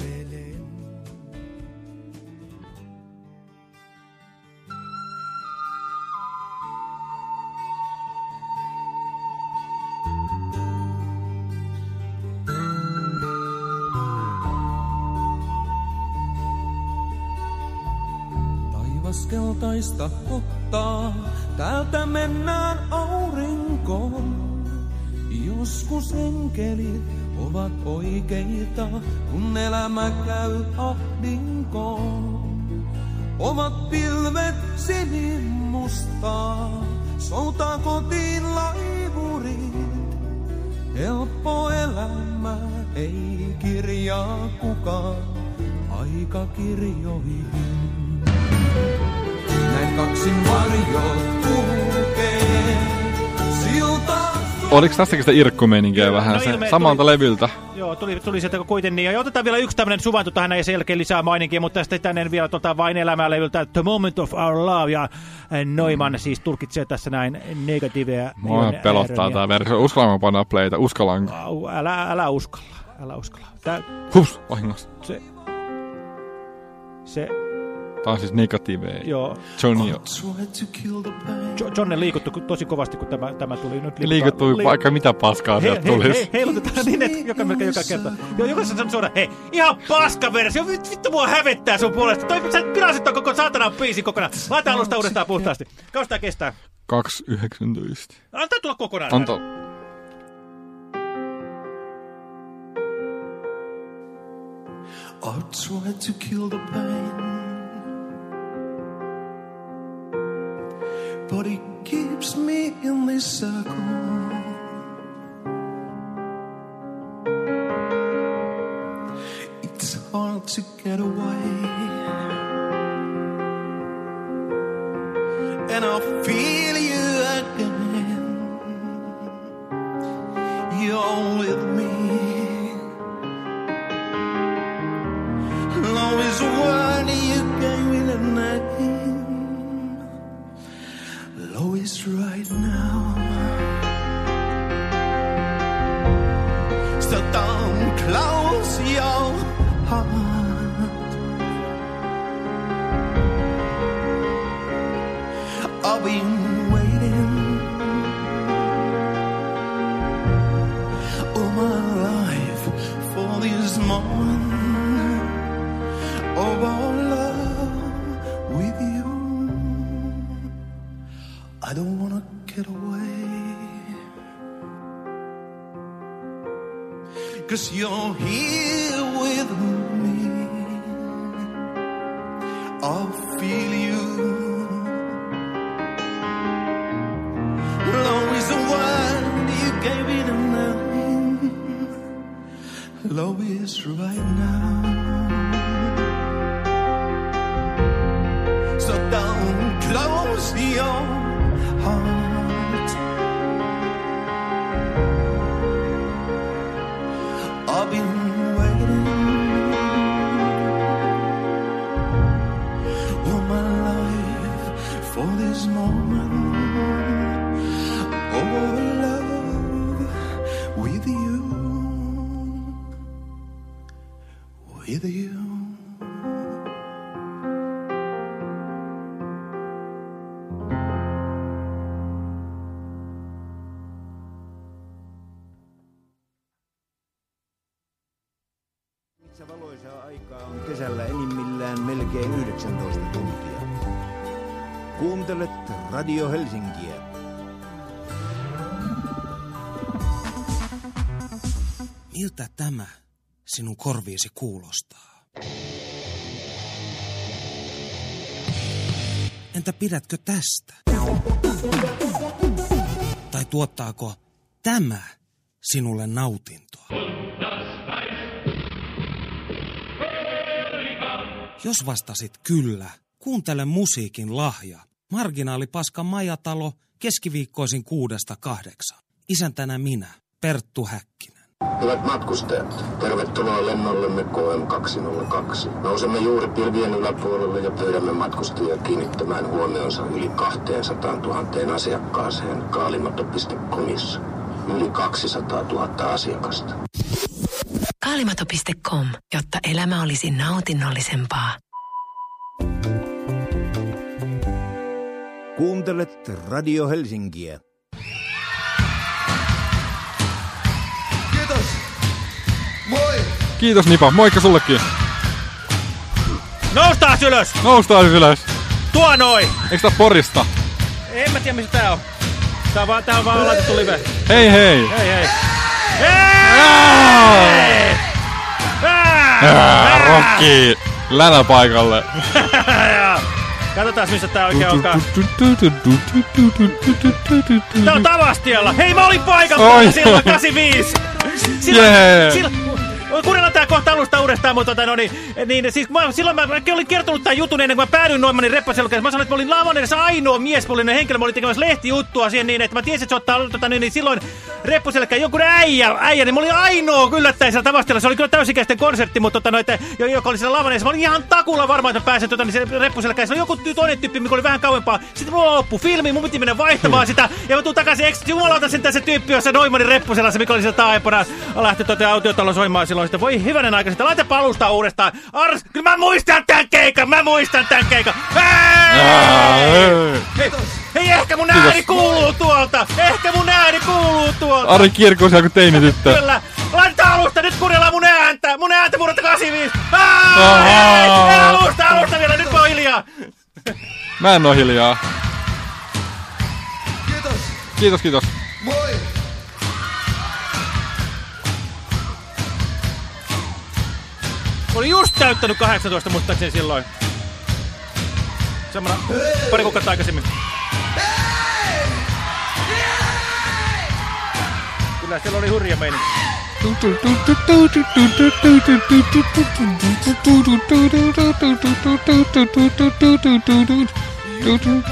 [SPEAKER 3] Taivas keltaista ottaa, täältä mennään aurinkoon. Joskus enkelit ovat oikeita, kun elämä käy ahdinkoon. Ovat pilvet sinimustaa, soutaa kotiin laivurit. Helppo elämä ei kirjaa kukaan aikakirjoihin. Näin kaksin varjot kulkee siltaa
[SPEAKER 2] Oliko tästäkin sitä irkkumeininkiä vähän?
[SPEAKER 1] no
[SPEAKER 2] se samalta
[SPEAKER 1] tuli-
[SPEAKER 2] levyltä.
[SPEAKER 1] Joo, tuli, tuli sieltä kuitenkin. Ja otetaan vielä yksi tämmöinen suvanto tähän ja sen jälkeen lisää maininkia, mutta tästä tänne vielä tota vain elämää levyltä The Moment of Our Love ja eh, Neumann siis tulkitsee tässä näin negatiiveja.
[SPEAKER 2] Mua ihan pelottaa tää versio. Uskallanko panna playtä? Uskallanko?
[SPEAKER 1] Älä, älä uskalla, älä uskalla. Tää,
[SPEAKER 2] Hups, vahingossa.
[SPEAKER 1] se, se,
[SPEAKER 2] On siis negatiiveja.
[SPEAKER 1] joo.
[SPEAKER 2] Johnny
[SPEAKER 3] pain.
[SPEAKER 1] Jo- Jonne liikuttu ku- tosi kovasti, kun tämä, tämä tuli. Nyt
[SPEAKER 2] liikuttuu vaikka mitä paskaa
[SPEAKER 1] Hei,
[SPEAKER 2] sieltä
[SPEAKER 1] hei,
[SPEAKER 2] tulisi.
[SPEAKER 1] hei, heilutetaan niin, että joka, melkein joka kerta. Joo, jokaisen sanon suoraan, hei, ihan paska versio, vit- vittu mua hävettää sun puolesta. Toi, sä pilasit ton koko saatanan biisin kokonaan. Laitetaan alusta uudestaan puhtaasti. Kauan tää kestää?
[SPEAKER 2] 2,19.
[SPEAKER 1] Antaa tulla kokonaan.
[SPEAKER 2] Anto.
[SPEAKER 3] I tried to kill the pain, but it keeps me in this circle. It's hard to get away, and I feel you again. You're with been waiting all my life for this moment of our love with you. I don't wanna get away. Cause you're here
[SPEAKER 13] sinun korviisi kuulostaa? Entä pidätkö tästä? Tai tuottaako tämä sinulle nautintoa? Jos vastasit kyllä, kuuntele musiikin lahja. Marginaalipaskan majatalo keskiviikkoisin kuudesta kahdeksan. Isäntänä minä, Perttu Häkkinen.
[SPEAKER 14] Hyvät matkustajat, tervetuloa lennollemme KM202. Nousemme juuri pilvien yläpuolelle ja pyydämme matkustajia kiinnittämään huomionsa yli 200 000 asiakkaaseen kaalimato.comissa. Yli 200 000 asiakasta.
[SPEAKER 15] Kaalimato.com, jotta elämä olisi nautinnollisempaa.
[SPEAKER 5] Kuuntelet Radio Helsinkiä.
[SPEAKER 7] Kiitos
[SPEAKER 2] Nipa, moikka sullekin.
[SPEAKER 1] Noustaan ylös!
[SPEAKER 2] Noustaan ylös.
[SPEAKER 1] Tuo noin!
[SPEAKER 2] Eikö tää Porista?
[SPEAKER 1] En mä tiedä missä tää on. Tää on vaan, tää on vaan laitettu live.
[SPEAKER 2] Hei hei!
[SPEAKER 1] Hei hei!
[SPEAKER 2] Ää, Rokki! Länä paikalle.
[SPEAKER 1] Katsotaan missä tää oikein onkaan. Tää on Tavastialla! Hei mä olin paikalla
[SPEAKER 2] Oi.
[SPEAKER 1] silloin 85! Silloin,
[SPEAKER 2] Jee.
[SPEAKER 1] silloin, Kuunnellaan tää kohta alusta uudestaan, mutta tota, no niin, niin, siis mä, silloin mä, mä olin kertonut tämän jutun ennen kuin mä päädyin Noimanin reppaselkaan. Mä sanoin, että mä olin Lavon edessä ainoa miespuolinen henkilö. Mä olin tekemässä lehtijuttua siihen niin, että mä tiesin, että se ottaa tota, niin, niin silloin reppuselkään joku äijä, äijä, niin mä olin ainoa yllättäen siellä Tavastella. Se oli kyllä täysikäisten konsertti, mutta tota, no, että, jo- joka oli siellä Lavon edessä. Mä olin ihan takulla varma, että mä pääsen tota, niin, reppuselkään. Se oli joku toinen tyyppi, mikä oli vähän kauempaa. Sitten mulla loppu filmi, mun piti mennä vaihtamaan sitä. Ja mä tuun takaisin, eikö jumalauta sen tässä tyyppi, jossa Noimanin reppuselassa, mikä oli siellä taipana. Lähti tota autiotalo soimaan silloin. Sitten voi hyvänen aika, sitten laita alusta uudestaan. Ars, kyllä mä muistan tän keikan, mä muistan tän keikan. Hei!
[SPEAKER 2] hei.
[SPEAKER 1] Ehkä mun ääni kuuluu tuolta! Ehkä mun ääni kuuluu tuolta!
[SPEAKER 2] Ari Kirkko siellä kuin teinityttö.
[SPEAKER 1] Kyllä! Laita alusta, nyt kuunnellaan mun ääntä! Mun ääntä vuodelta 85!
[SPEAKER 2] Ahaa.
[SPEAKER 1] Aa, hei, hei, alusta, alusta vielä, nyt mä oon hiljaa!
[SPEAKER 2] Mä en oo hiljaa.
[SPEAKER 7] Kiitos.
[SPEAKER 2] Kiitos, kiitos.
[SPEAKER 1] Olin just täyttänyt 18 muistaakseni silloin. Semmoinen pari kuukautta aikaisemmin. Kyllä siellä oli hurja meininki.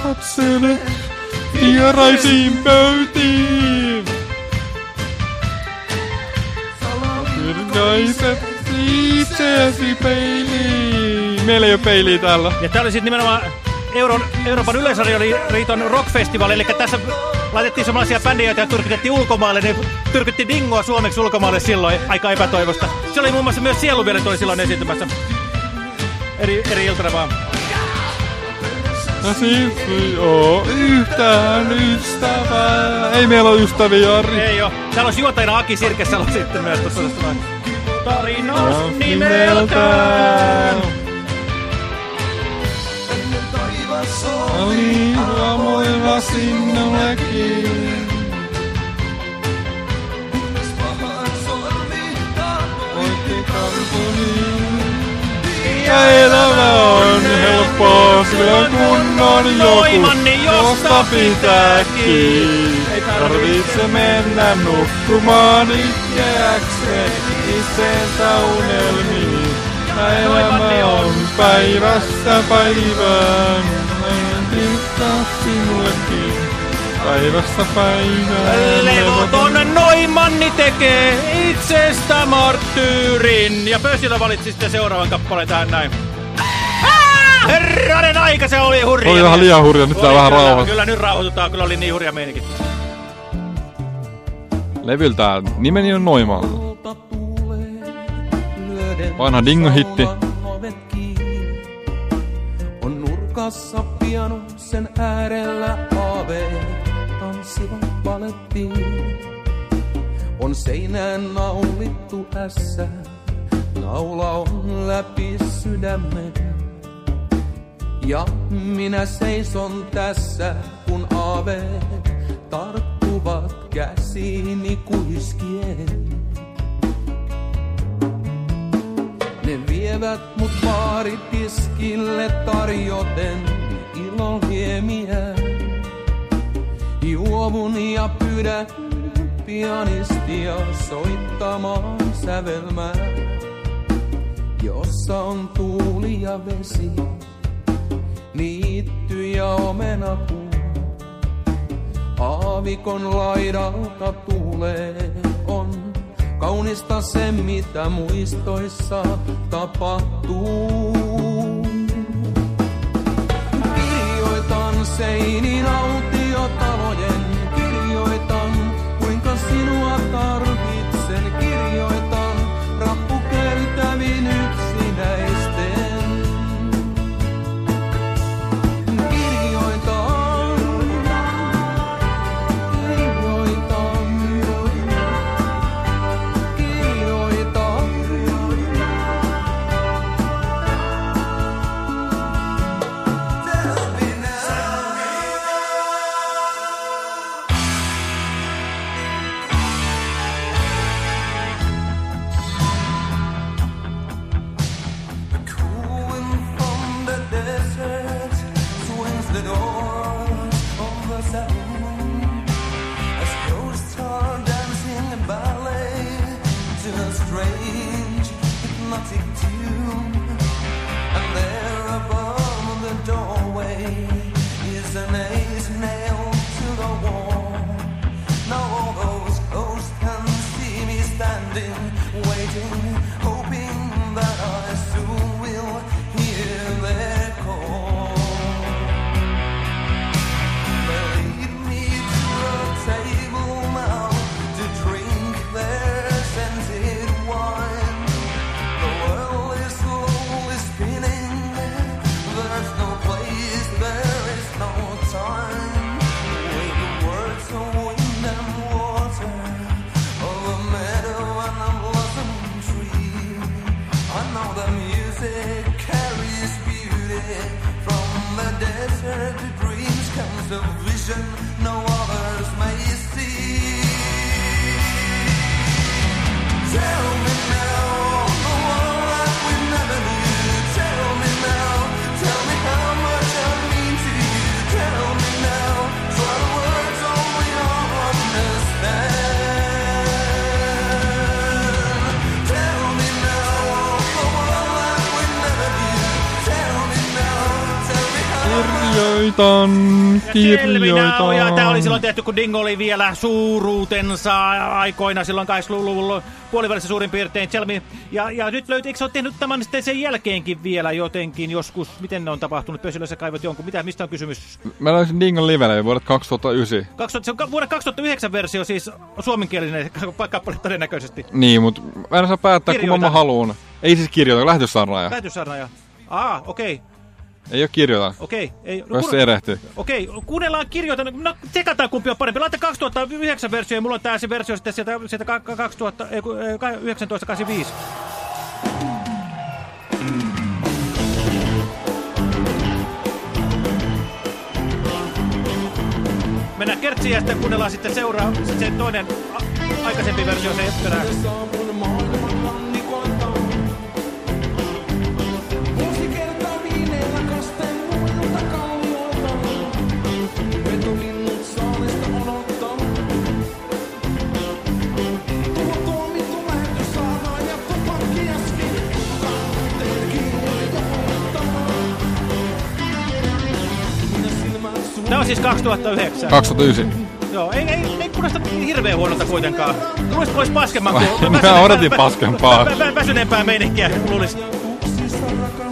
[SPEAKER 2] Katsele vieraisiin pöytiin. Kirkaiset itseäsi peiliin. Meillä ei ole peiliä täällä.
[SPEAKER 1] Ja tää oli sitten nimenomaan Euron, Euroopan yleisradioliiton rockfestival, eli tässä laitettiin sellaisia bändejä, joita tyrkytettiin ulkomaille, niin tyrkyttiin dingoa suomeksi ulkomaille silloin aika epätoivosta. Se oli muun muassa myös Sieluvielet oli silloin esiintymässä eri, eri iltana vaan.
[SPEAKER 2] No siis ei oo yhtään ystävää. Ei meillä ole ystäviä, Ari.
[SPEAKER 1] Ei oo. Täällä olisi juontajana Aki Sirkesalo sitten myös tuossa tuossa
[SPEAKER 2] Ja
[SPEAKER 1] nimeltään.
[SPEAKER 2] Oli aamuilla sinullekin. Voitti kampuniin. Ja elämä on helppoa silloin kun on joku,
[SPEAKER 1] josta pitää kiinni.
[SPEAKER 2] Ei tarvitse mennä nukkumaan itkeäkseen itseensä unelmiin. Ja elämä on päivästä päivään. Antaa sinullekin päivästä päivään.
[SPEAKER 1] Levoton Noimanni tekee itsestä marttyyrin. Ja Pössilä valitsi sitten seuraavan kappaleen tähän näin. Herranen aika, se oli hurja.
[SPEAKER 2] Oli vähän liian hurja, nyt tää vähän
[SPEAKER 1] kyllä,
[SPEAKER 2] rauhassa.
[SPEAKER 1] Kyllä nyt rauhoitutaan, kyllä oli niin hurja meininki.
[SPEAKER 2] Levyltään nimeni on Noimalla. Vanha dingo-hitti.
[SPEAKER 12] On nurkassa piano sen äärellä aave tanssivat palettiin. On seinään naulittu ässä, naula on läpi sydämen.
[SPEAKER 3] Ja minä seison tässä, kun aaveet tarttuvat käsiini kuiskien. Ne vievät mut baaritiskille tarjoten ilohiemiä. Juovun ja pyydän pianistia soittamaan sävelmää, jossa on tuuli ja vesi, niitty ja omenapuu. Aavikon laidalta tuulee on kaunista se, mitä muistoissa tapahtuu. Kirjoitan seinin autiotalojen, kirjoitan kuinka sinua tarvitsen, how
[SPEAKER 2] Kirjoitan,
[SPEAKER 1] Ja tämä oli silloin tehty, kun Dingo oli vielä suuruutensa aikoina, silloin 80-luvun puolivälissä suurin piirtein. Me. Ja, ja nyt löytyy, eikö se ole tehnyt tämän sitten sen jälkeenkin vielä jotenkin joskus? Miten ne on tapahtunut? Pösilössä kaivot jonkun. Mitä, mistä on kysymys?
[SPEAKER 2] Mä löysin Dingon livelle vuodet 2009.
[SPEAKER 1] 2000, se on vuoden 2009 versio, siis suomenkielinen kappale todennäköisesti.
[SPEAKER 2] Niin, mut mä en saa päättää, kun mä haluun. Ei siis kirjoita, lähetyssarnaaja.
[SPEAKER 1] Lähetyssarnaja. Aa, okei.
[SPEAKER 2] Ei oo kirjoita.
[SPEAKER 1] Okei. Ei, no,
[SPEAKER 2] Jos se erehtyy.
[SPEAKER 1] Okei, kuunnellaan kirjoitan. No, tsekataan kumpi on parempi. Laita 2009 versio ja mulla on tää se versio sitten sieltä, sieltä ka- ka- 2000, ei, kun, eh, ka- 1985. Mennään kertsiin ja sitten kuunnellaan sitten seuraa se toinen aikaisempi versio se perään. Tämä on siis 2009.
[SPEAKER 2] 2009.
[SPEAKER 1] Joo, ei, ei, ei kuulosta hirveän huonolta kuitenkaan. Kuulosta olisi paskemman
[SPEAKER 2] Mä-
[SPEAKER 1] kuin...
[SPEAKER 2] mä odotin paskempaa.
[SPEAKER 1] Vä, vä, väsyneempää meininkiä, luulis.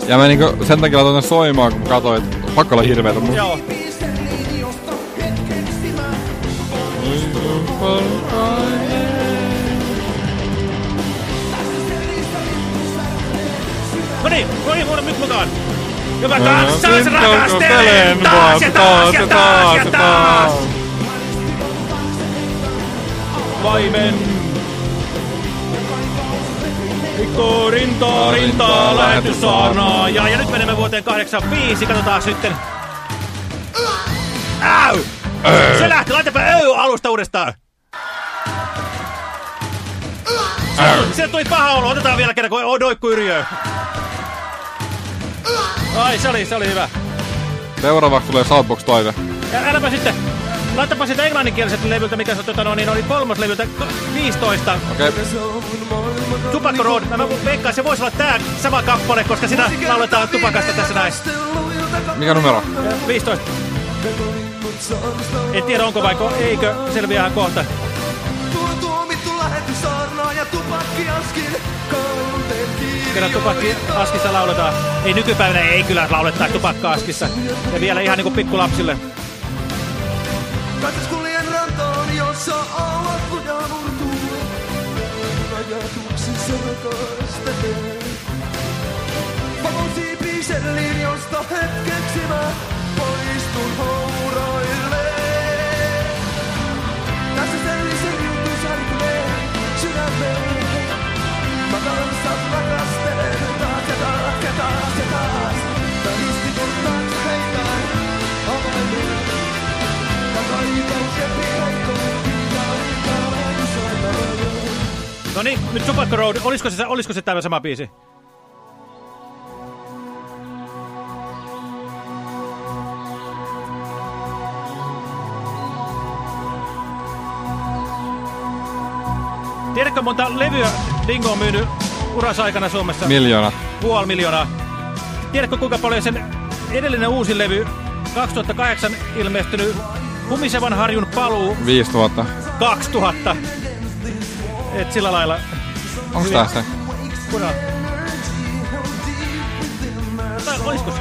[SPEAKER 2] Ja mä niinku sen takia laitoin soimaan, kun katsoin, että pakko olla hirveetä.
[SPEAKER 1] Joo. No niin, no niin, vuoden nyt mukaan. Ja mä taas rakastelen taas ja taas ja taas ja taas. Vaimen. Rinto, rinto, rinta, lähetyssaarnaa. Ja, ja nyt menemme vuoteen 85. Katsotaan sitten. Au! Se lähti, laitapa öy alusta uudestaan. Se, se tuli paha olo, otetaan vielä kerran, kun doikku yrjöö. Ai, se oli, se oli hyvä.
[SPEAKER 2] Seuraavaksi tulee Southbox-taide.
[SPEAKER 1] Ja äläpä sitten, laitapa sitä englanninkieliseltä levyltä, mikä se tota, no, niin oli kolmoslevyltä, ko- 15.
[SPEAKER 2] Okei. Okay.
[SPEAKER 1] Tupakko Road. Mä veikkaan, se voisi olla tää sama kappale, koska siinä lauletaan tupakasta tässä näin.
[SPEAKER 2] Mikä numero?
[SPEAKER 1] 15. En tiedä onko vai ko- eikö, selviäähän kohta.
[SPEAKER 3] Ja kauteen kiinni.
[SPEAKER 1] Kerran tupakki askissa lauletaan. Ei nykypäivänä ei kyllä lauleta tupakka-askissa. Ja vielä ihan niinku pikkulapsille.
[SPEAKER 3] Katsos kuljen rantaan, jossa alat Ajatuksissa josta hetkeksi mä poistun houraille.
[SPEAKER 1] No niin, nyt Tupakka Road. Olisiko se, olisiko se tämä sama biisi? Tiedätkö monta levyä Dingo on myynyt uransa aikana Suomessa?
[SPEAKER 2] Miljoona.
[SPEAKER 1] Puoli miljoonaa. Tiedätkö kuinka paljon sen edellinen uusi levy 2008 ilmestynyt Kumisevan harjun paluu
[SPEAKER 2] 5000.
[SPEAKER 1] 2000. Et sillä lailla.
[SPEAKER 2] Onks tää se?
[SPEAKER 1] Kuunnella. Tai olisiko se?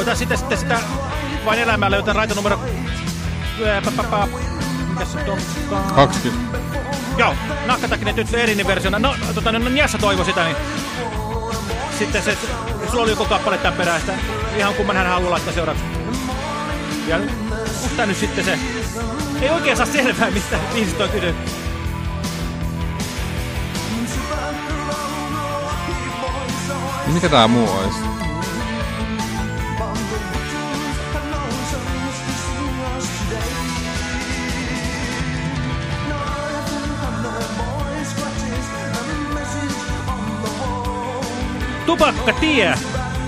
[SPEAKER 1] Ota sitten, sitten sitä vain elämällä, joten raita numero... Mikäs se onkaan?
[SPEAKER 2] 20.
[SPEAKER 1] Joo, nahkatakinen tyttö erinin versiona. No, tota, no, Njassa toivo sitä, niin sitten se, sulla oli joku kappale tämän perästä. Ihan kumman hän haluaa laittaa seuraavaksi. Ja tää nyt sitten se? Ei oikein saa selvää, mistä biisistä on kyse.
[SPEAKER 2] Mikä tää muu ois?
[SPEAKER 1] Tupakka tie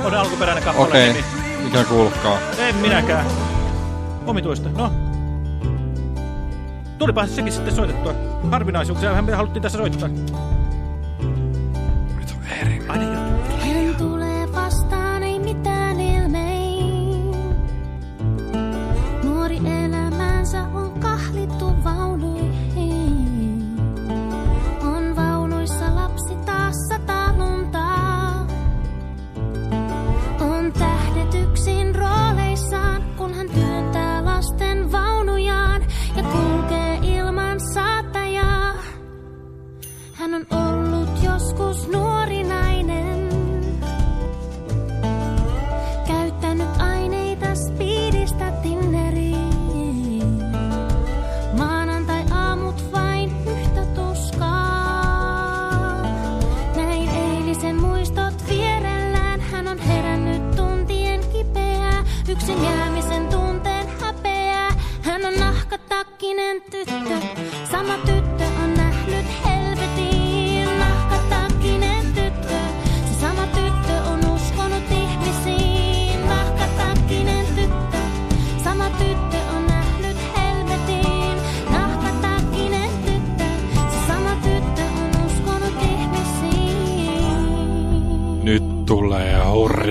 [SPEAKER 1] on alkuperäinen kappale
[SPEAKER 2] Okei.
[SPEAKER 1] nimi.
[SPEAKER 2] Mikä kuulkaa?
[SPEAKER 1] En minäkään. Omituista. No. Tulipa sekin sitten soitettua. Harvinaisuuksia me haluttiin tässä soittaa.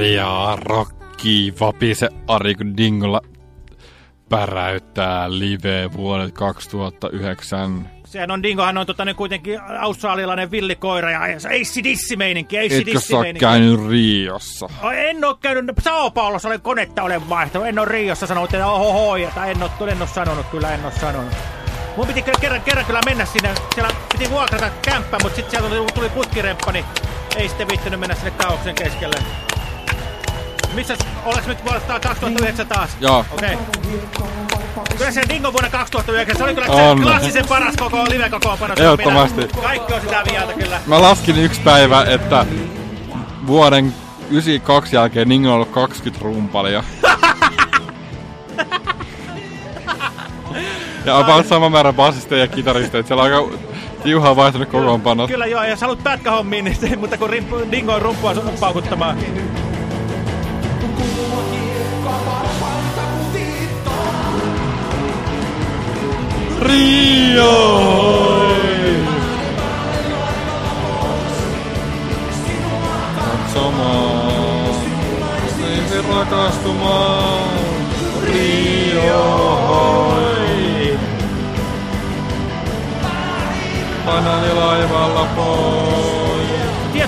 [SPEAKER 2] Hurjaa rocki vapise Ari, kun Dingolla päräyttää live vuodet 2009.
[SPEAKER 1] Sehän on Dingohan on tota, niin kuitenkin australialainen villikoira ja AC-dissi-meininki,
[SPEAKER 2] Etkö sä käynyt Riossa?
[SPEAKER 1] En oo käynyt, Sao Paulossa olen konetta olen vaihtanut, en oo Riossa sanonut, että oho hoi, että en oo, en oo sanonut, kyllä en oo sanonut. Mun piti kerran, kerran kyllä mennä sinne. Siellä piti vuokrata kämppä, mutta sitten sieltä tuli, tuli putkiremppa, niin ei sitten viittinyt mennä sinne kaauksen keskelle. Missä oleks nyt vuodesta 2009 taas?
[SPEAKER 2] Joo.
[SPEAKER 1] Okei. Kyllä se Dingo vuonna 2009, se oli kyllä
[SPEAKER 2] On.
[SPEAKER 1] se klassisen paras koko live-kokoonpano. on
[SPEAKER 2] Ehdottomasti.
[SPEAKER 1] Kaikki on sitä mieltä kyllä.
[SPEAKER 2] Mä laskin yksi päivä, että vuoden 92 jälkeen Ningo on ollut 20 rumpalia. ja about sama määrä basisteja ja kitaristeja. Siellä on aika tiuhaa vaihtunut kokoonpanot.
[SPEAKER 1] Kyllä joo, ja jos haluat pätkähommiin, niin se, mutta kun Dingo on rumpua sun paukuttamaan.
[SPEAKER 2] Rio! Katsomaan, niin rakastumaan, Rio! Banaanilaivalla pois.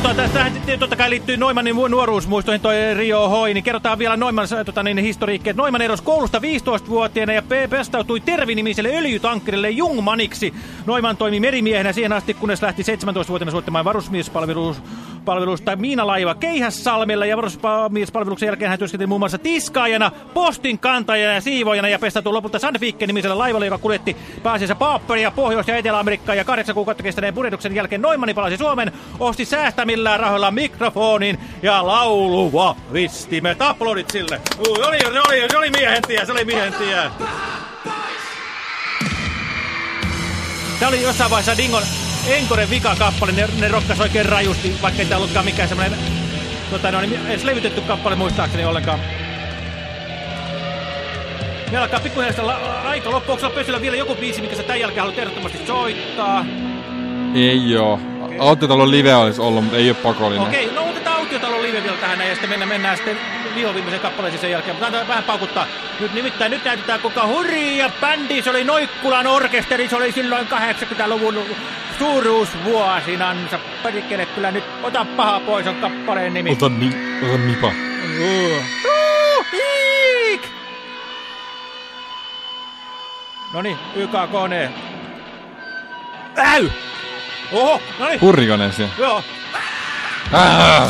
[SPEAKER 1] Tietoa tästä tähän totta kai liittyy Noimanin mu- nuoruusmuistoihin toi Rio Hoi, niin kerrotaan vielä Noiman tota, niin, historiikki, että Noiman erosi koulusta 15-vuotiaana ja pe- pestautui Tervi-nimiselle öljytankkerille Jungmaniksi. Noiman toimi merimiehenä siihen asti, kunnes lähti 17-vuotiaana suorittamaan varusmiespalvelusta Miinalaiva Keihässalmella ja varusmiespalveluksen jälkeen hän työskenteli muun muassa tiskaajana, postin kantajana ja siivoojana ja pestautui lopulta Sandviken nimisellä laivalla, joka kuljetti pääasiassa paapperia Pohjois- ja Etelä-Amerikkaan ja kahdeksan kuukautta kestäneen purjehduksen jälkeen Noimani palasi Suomen, osti säästämillään rahoilla mikrofonin ja lauluvahvistimet. Aplodit sille. Ui, oli, se oli, se oli miehen tie, se oli miehen tie. Tämä oli jossain vaiheessa Dingon Enkoren vika-kappale, ne, ne rokkas oikein rajusti, vaikka ei tämä ollutkaan mikään semmoinen tota, no, niin edes levytetty kappale muistaakseni ollenkaan. Me alkaa pikkuhiljaa aika loppu. Onko sulla vielä joku biisi, mikä sä tämän jälkeen haluat ehdottomasti soittaa?
[SPEAKER 2] Ei oo. Autiotalon live olisi ollut, mutta ei oo pakollinen.
[SPEAKER 1] Okei, no otetaan Autiotalon live vielä tähän ja sitten mennään, mennään sitten viho viimeisen kappaleeseen sen jälkeen. Mutta antaa vähän paukuttaa. Nyt nimittäin nyt näytetään kuinka hurja bändi. Se oli Noikkulan orkesteri. Se oli silloin 80-luvun suuruusvuosinansa. Perikele kyllä nyt. Ota paha pois on kappaleen nimi.
[SPEAKER 2] Ota, ni, ota nipa.
[SPEAKER 1] Ruhik! Noniin, YKKN. Äy! Oho, noniin.
[SPEAKER 2] Hurrikanen siellä.
[SPEAKER 1] Joo.
[SPEAKER 2] Ah!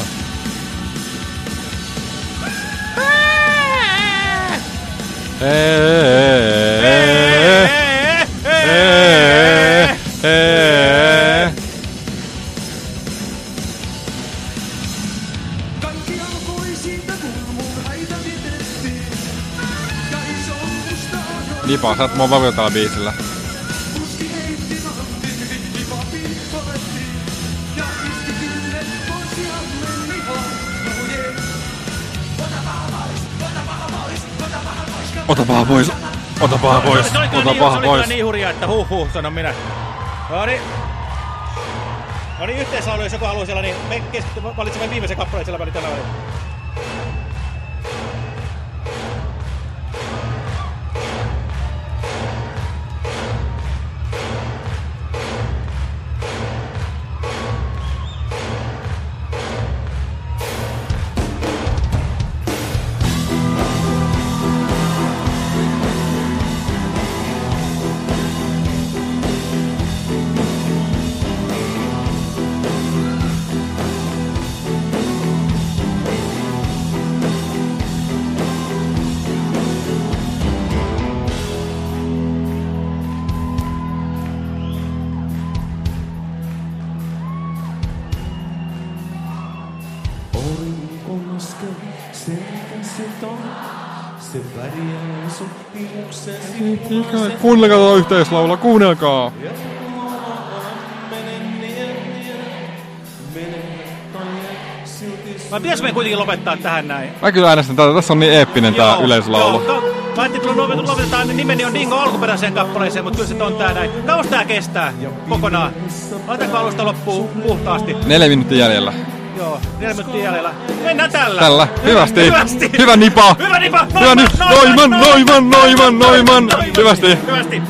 [SPEAKER 2] Nipa, sä oot mua biisillä. Ota paha pois. Ota paha pois. Ota
[SPEAKER 1] niin,
[SPEAKER 2] paha pois.
[SPEAKER 1] niin hurjaa, että huh huh, sanon minä. No niin. No niin, yhteislaulu, jos joku haluaa siellä, niin me keskittymme, valitsemme viimeisen kappaleen siellä välillä tällä välillä.
[SPEAKER 2] Kuunnelkaa tuota yhteislaulua, kuunnelkaa.
[SPEAKER 1] Vai pitäisikö me kuitenkin lopettaa tähän näin?
[SPEAKER 2] Mä kyllä äänestän tätä, tässä on niin eeppinen tää yleislaulu.
[SPEAKER 1] Joo, ka- mä ajattelin, että lopet- lopetetaan, niin nimeni on Dingo alkuperäiseen kappaleeseen, mutta kyllä se on tää näin. Kauas tää kestää kokonaan? Laitetaanko alusta loppuun puhtaasti?
[SPEAKER 2] Neljä minuuttia jäljellä.
[SPEAKER 1] Joo, jäljellä. Mennään tällä.
[SPEAKER 2] Tällä. Hyvästi.
[SPEAKER 1] Hyvästi.
[SPEAKER 2] Hyvä nipa.
[SPEAKER 1] Hyvä nipa.
[SPEAKER 2] Hyvä ni- Noiman, noiman, noiman, noiman. Hyvästi.
[SPEAKER 1] Hyvästi.